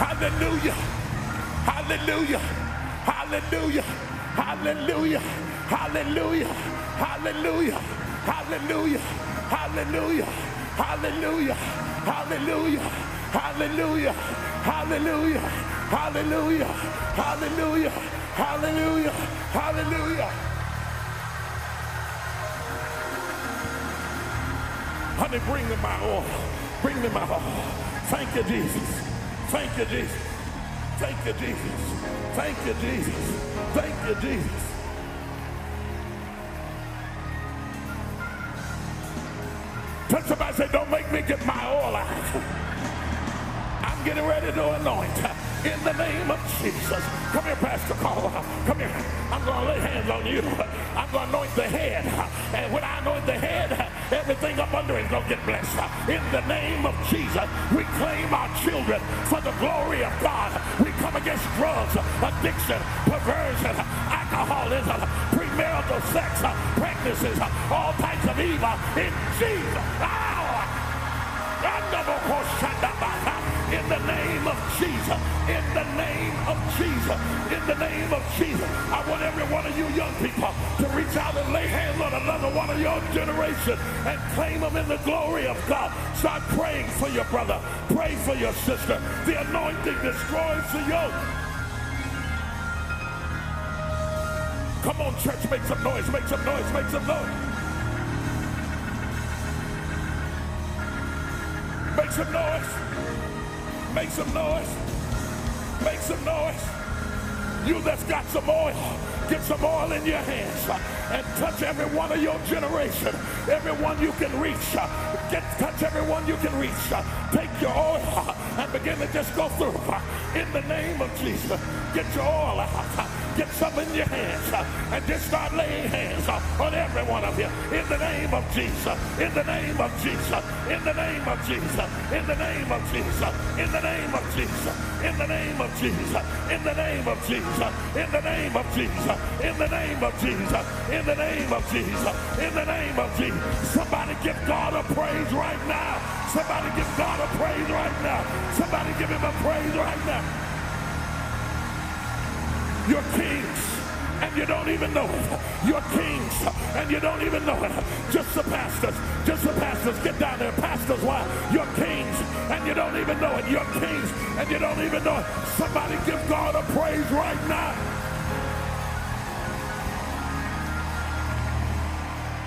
Hallelujah. Hallelujah. Hallelujah. Hallelujah. Hallelujah. Hallelujah. Hallelujah. Hallelujah. Hallelujah. Hallelujah. Hallelujah. Hallelujah. Hallelujah. Hallelujah. Hallelujah. Hallelujah. Honey, bring me my oil. Bring me my oil. Thank you, Jesus. Thank you, Jesus. Thank you, Jesus. Thank you, Jesus. Thank you, Jesus. Touch somebody say, don't make me get my oil out. I'm getting ready to anoint in the name of Jesus. Come here, Pastor Carl. Come here. I'm going to lay hands on you. I'm going to anoint the head. And when I anoint the head, everything up under is going to get blessed. In the name of Jesus, we claim our children for the glory of God. We come against drugs, addiction, perversion, alcoholism, premarital sex, pregnancies, all types of evil in Jesus' in the name of Jesus. In the name of Jesus. In the name of Jesus. I want every one of you young people to reach out and lay hands on another one of your generation and claim them in the glory of God. Start praying for your brother. Pray for your sister. The anointing destroys the yoke. Come on, church, make some noise, make some noise, make some noise. Make some noise. Make some noise. Make some noise. You that's got some oil, get some oil in your hands and touch every one of your generation. Everyone you can reach. Get touch everyone you can reach. Take your oil and begin to just go through. In the name of Jesus, get your oil out. Get some in your hands uh, and just start laying hands uh, on every one of you. In the name of Jesus. In the name of Jesus. In the name of Jesus. In the name of Jesus. In the name of Jesus. In the name of Jesus. In the name of Jesus. In the name of Jesus. In the name of Jesus. In the name of Jesus. In the name of Jesus. Somebody give God a praise right now. Somebody give God a praise right now. Somebody give him a praise right now. You're kings and you don't even know it. You're kings and you don't even know it. Just the pastors, just the pastors, get down there. Pastors, why? You're kings and you don't even know it. You're kings and you don't even know it. Somebody give God a praise right now.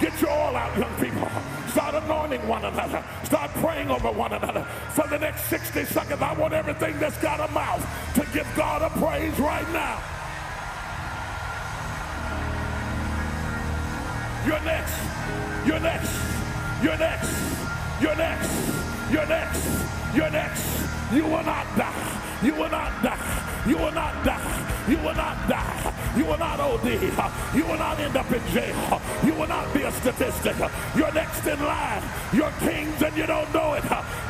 Get your all out, young people. Start anointing one another. Start praying over one another. For the next 60 seconds, I want everything that's got a mouth to give God a praise right now. You're next. You're next. You're next. You're next. You're next. You're next. You will not die. You will not die. You will not die. You will not die. You will not OD. You will not end up in jail. You will not be a statistic. You're next in line. You're kings and you don't know it.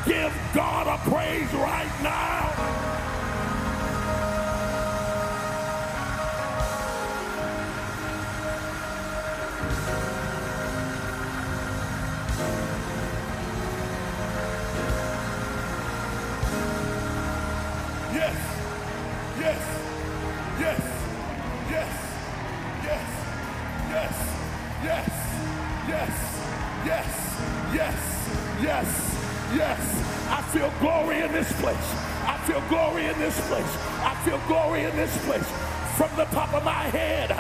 Give God a praise right now. Yes. Yes. Yes. Yes. Yes. Yes. Yes. Yes. Yes. Yes. Yes. Yes. I feel glory in this place. I feel glory in this place. I feel glory in this place. From the top of my head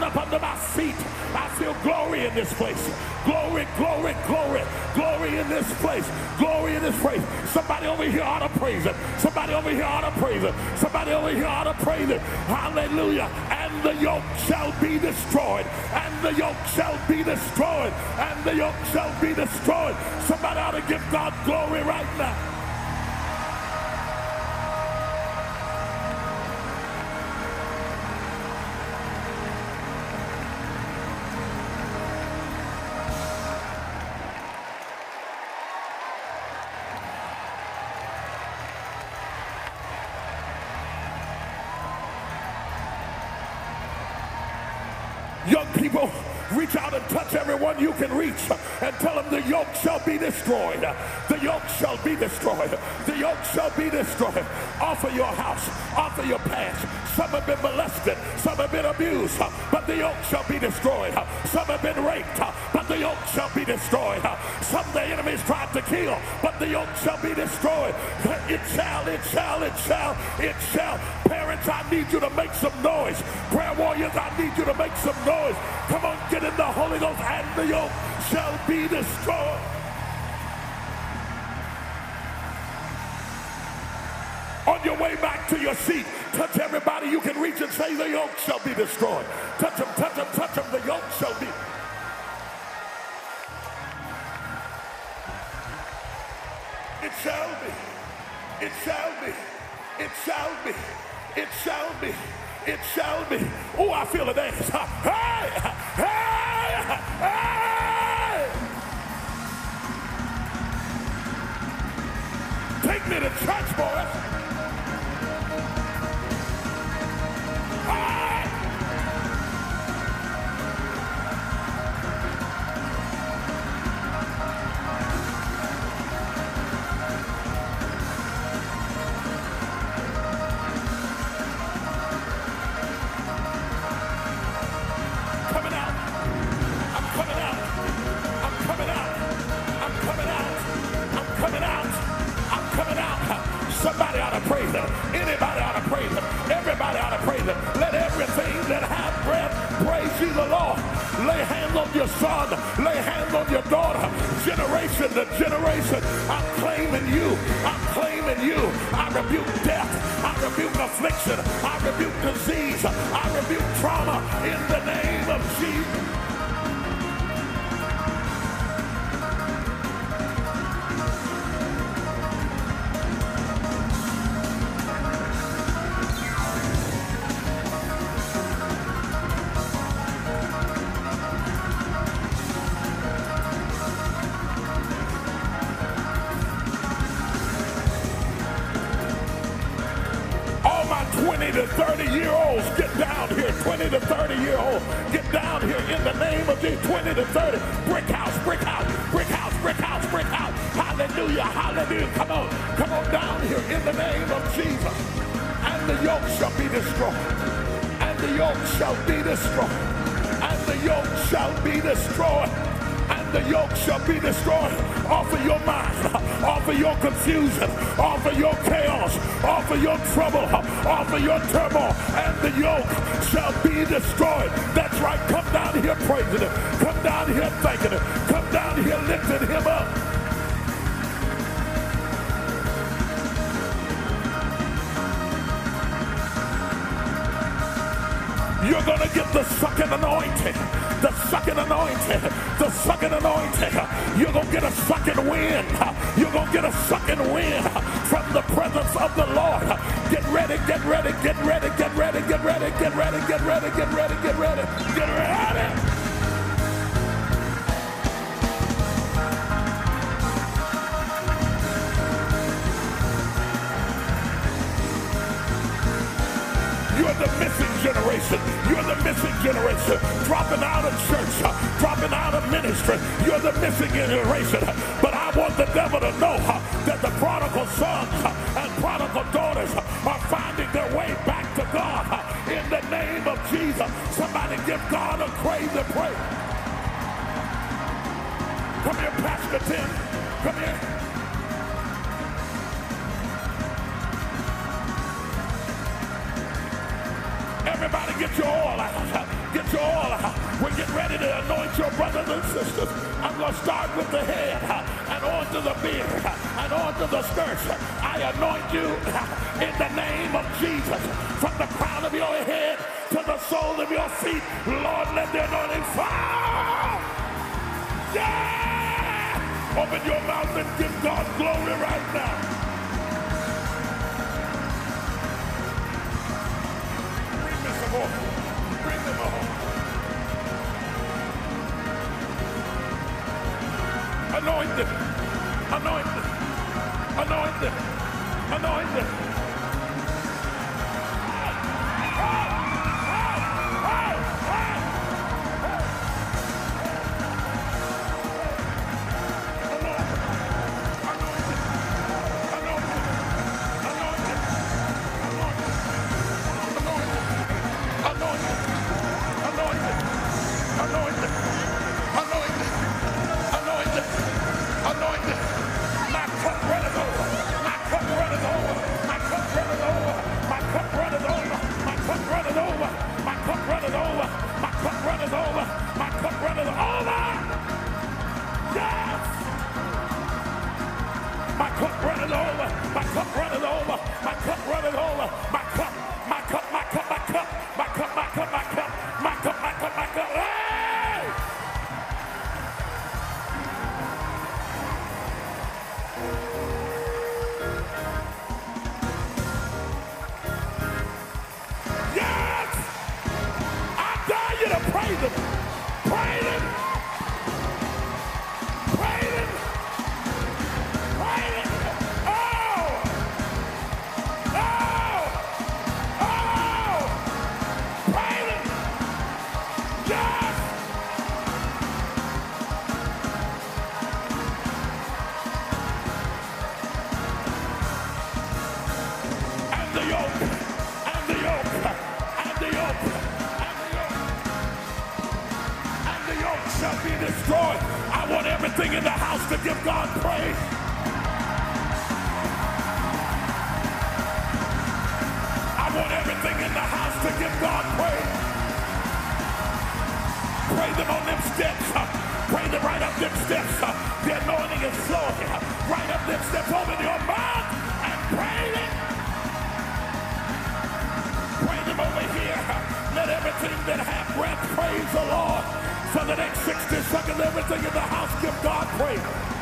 down up under my seat. I feel glory in this place. Glory, glory, glory, glory in this place. Glory in this place. Somebody over here ought to praise it. Somebody over here ought to praise it. Somebody over here ought to praise it. Hallelujah. And the yoke shall be destroyed. And the yoke shall be destroyed. And the yoke shall be destroyed. Somebody ought to give God glory right now. Rebuke affliction. I rebuke disease. I rebuke trauma in the 15, 20 to 30. Brick house, brick house, brick house, brick house, brick house. Hallelujah, hallelujah. Come on, come on down here in the name of Jesus. And the yoke shall be destroyed. And the yoke shall be destroyed. And the yoke shall be destroyed. And the yoke shall be destroyed off of your mind, off of your confusion, off of your chaos, off of your trouble, off of your turmoil, and the yoke shall be destroyed. That's right. Come down here praising him. Come down here thanking him. Come down here lifting him up. You're going to get the sucking anointing. The sucking anointing. The sucking anointing. You're going to get a sucking wind. You're going to get a sucking wind from the presence of the Lord. Get ready, get ready, get ready, get ready, get ready, get ready, get ready, get ready, get ready, get ready. You're generation. Dropping out of church, uh, dropping out of ministry. You're the missing generation. But I want the devil to know uh, that the prodigal sons uh, and prodigal daughters are finding their way back to God in the name of Jesus. Somebody give God a crazy praise. Come here, Pastor Tim. Come here. Your brothers and sisters. I'm going to start with the head and on to the beard and on to the skirts. I anoint you in the name of Jesus from the crown of your head to the sole of your feet. Lord, let the anointing fall. Yeah! Open your mouth and give God glory right now. Bring them all. Anoint them. Anoint them. Anoint them. Anoint them. team that have breath, praise the Lord. For the next 60 seconds, everything in the house, give God praise.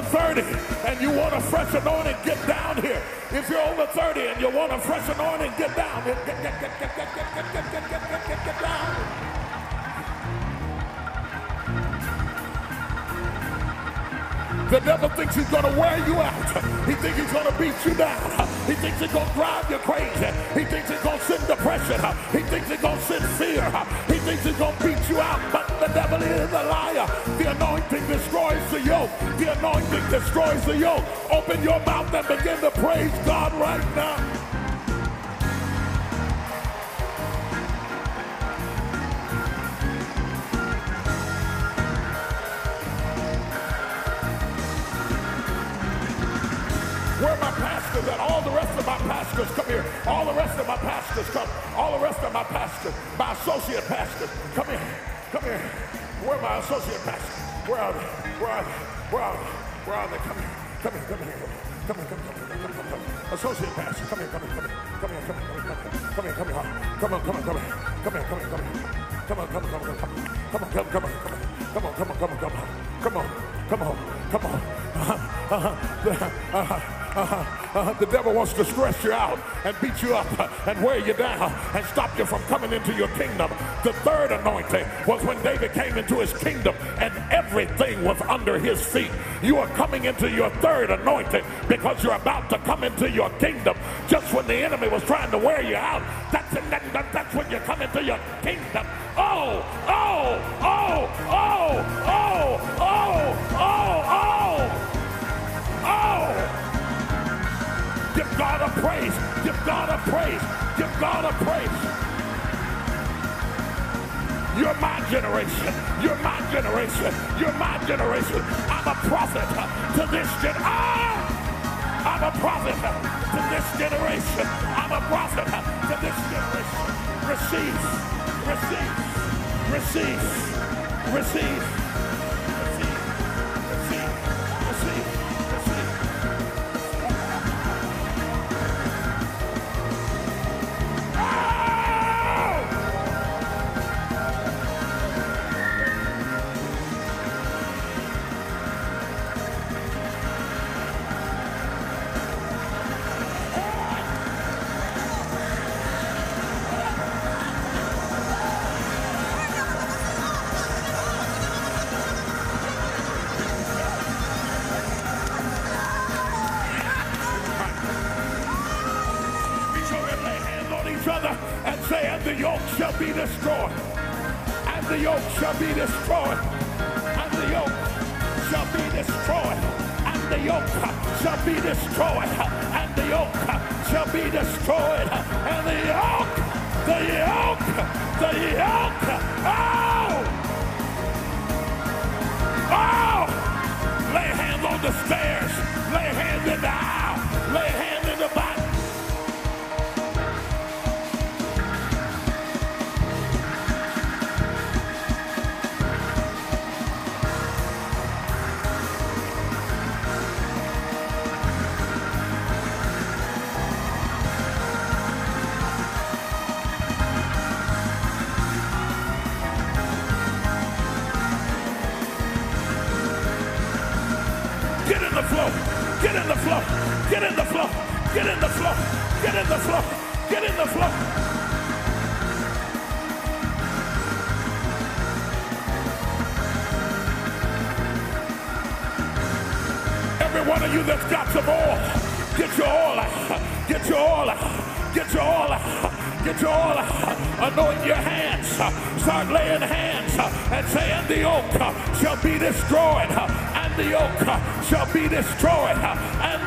over 30 and you want a fresh anointing, get down here. If you're over 30 and you want a fresh anointing, get down. Get, get, get, get, get, get, get, get, get, get, get, get, get down. The devil thinks he's going to wear you out. He thinks he's going to beat you down. He thinks he's going to drive you crazy. He thinks he's going to send depression. He thinks he's going to send fear. He thinks he's going to beat you out. But the devil is a liar. The anointing destroys the yoke. The anointing destroys the yoke. Open your mouth and begin to praise God right now. Wants to stress you out and beat you up and wear you down and stop you from coming into your kingdom. The third anointing was when David came into his kingdom and everything was under his feet. You are coming into your third anointing because you're about to come into your kingdom. Just when the enemy was trying to wear you out, that's, that, that's when you come into your generation. You're my generation. You're my generation. I'm a prophet to this gen. Ah! I'm a prophet to this generation. I'm a prophet to this generation. Receive. Receive. Receive. Receive.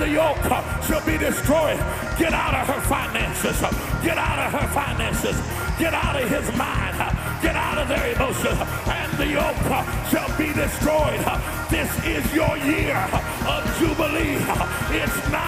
the yoke uh, shall be destroyed. Get out of her finances. Uh, get out of her finances. Get out of his mind. Uh, get out of their emotions. And the yoke shall be destroyed. This is your year of Jubilee. It's not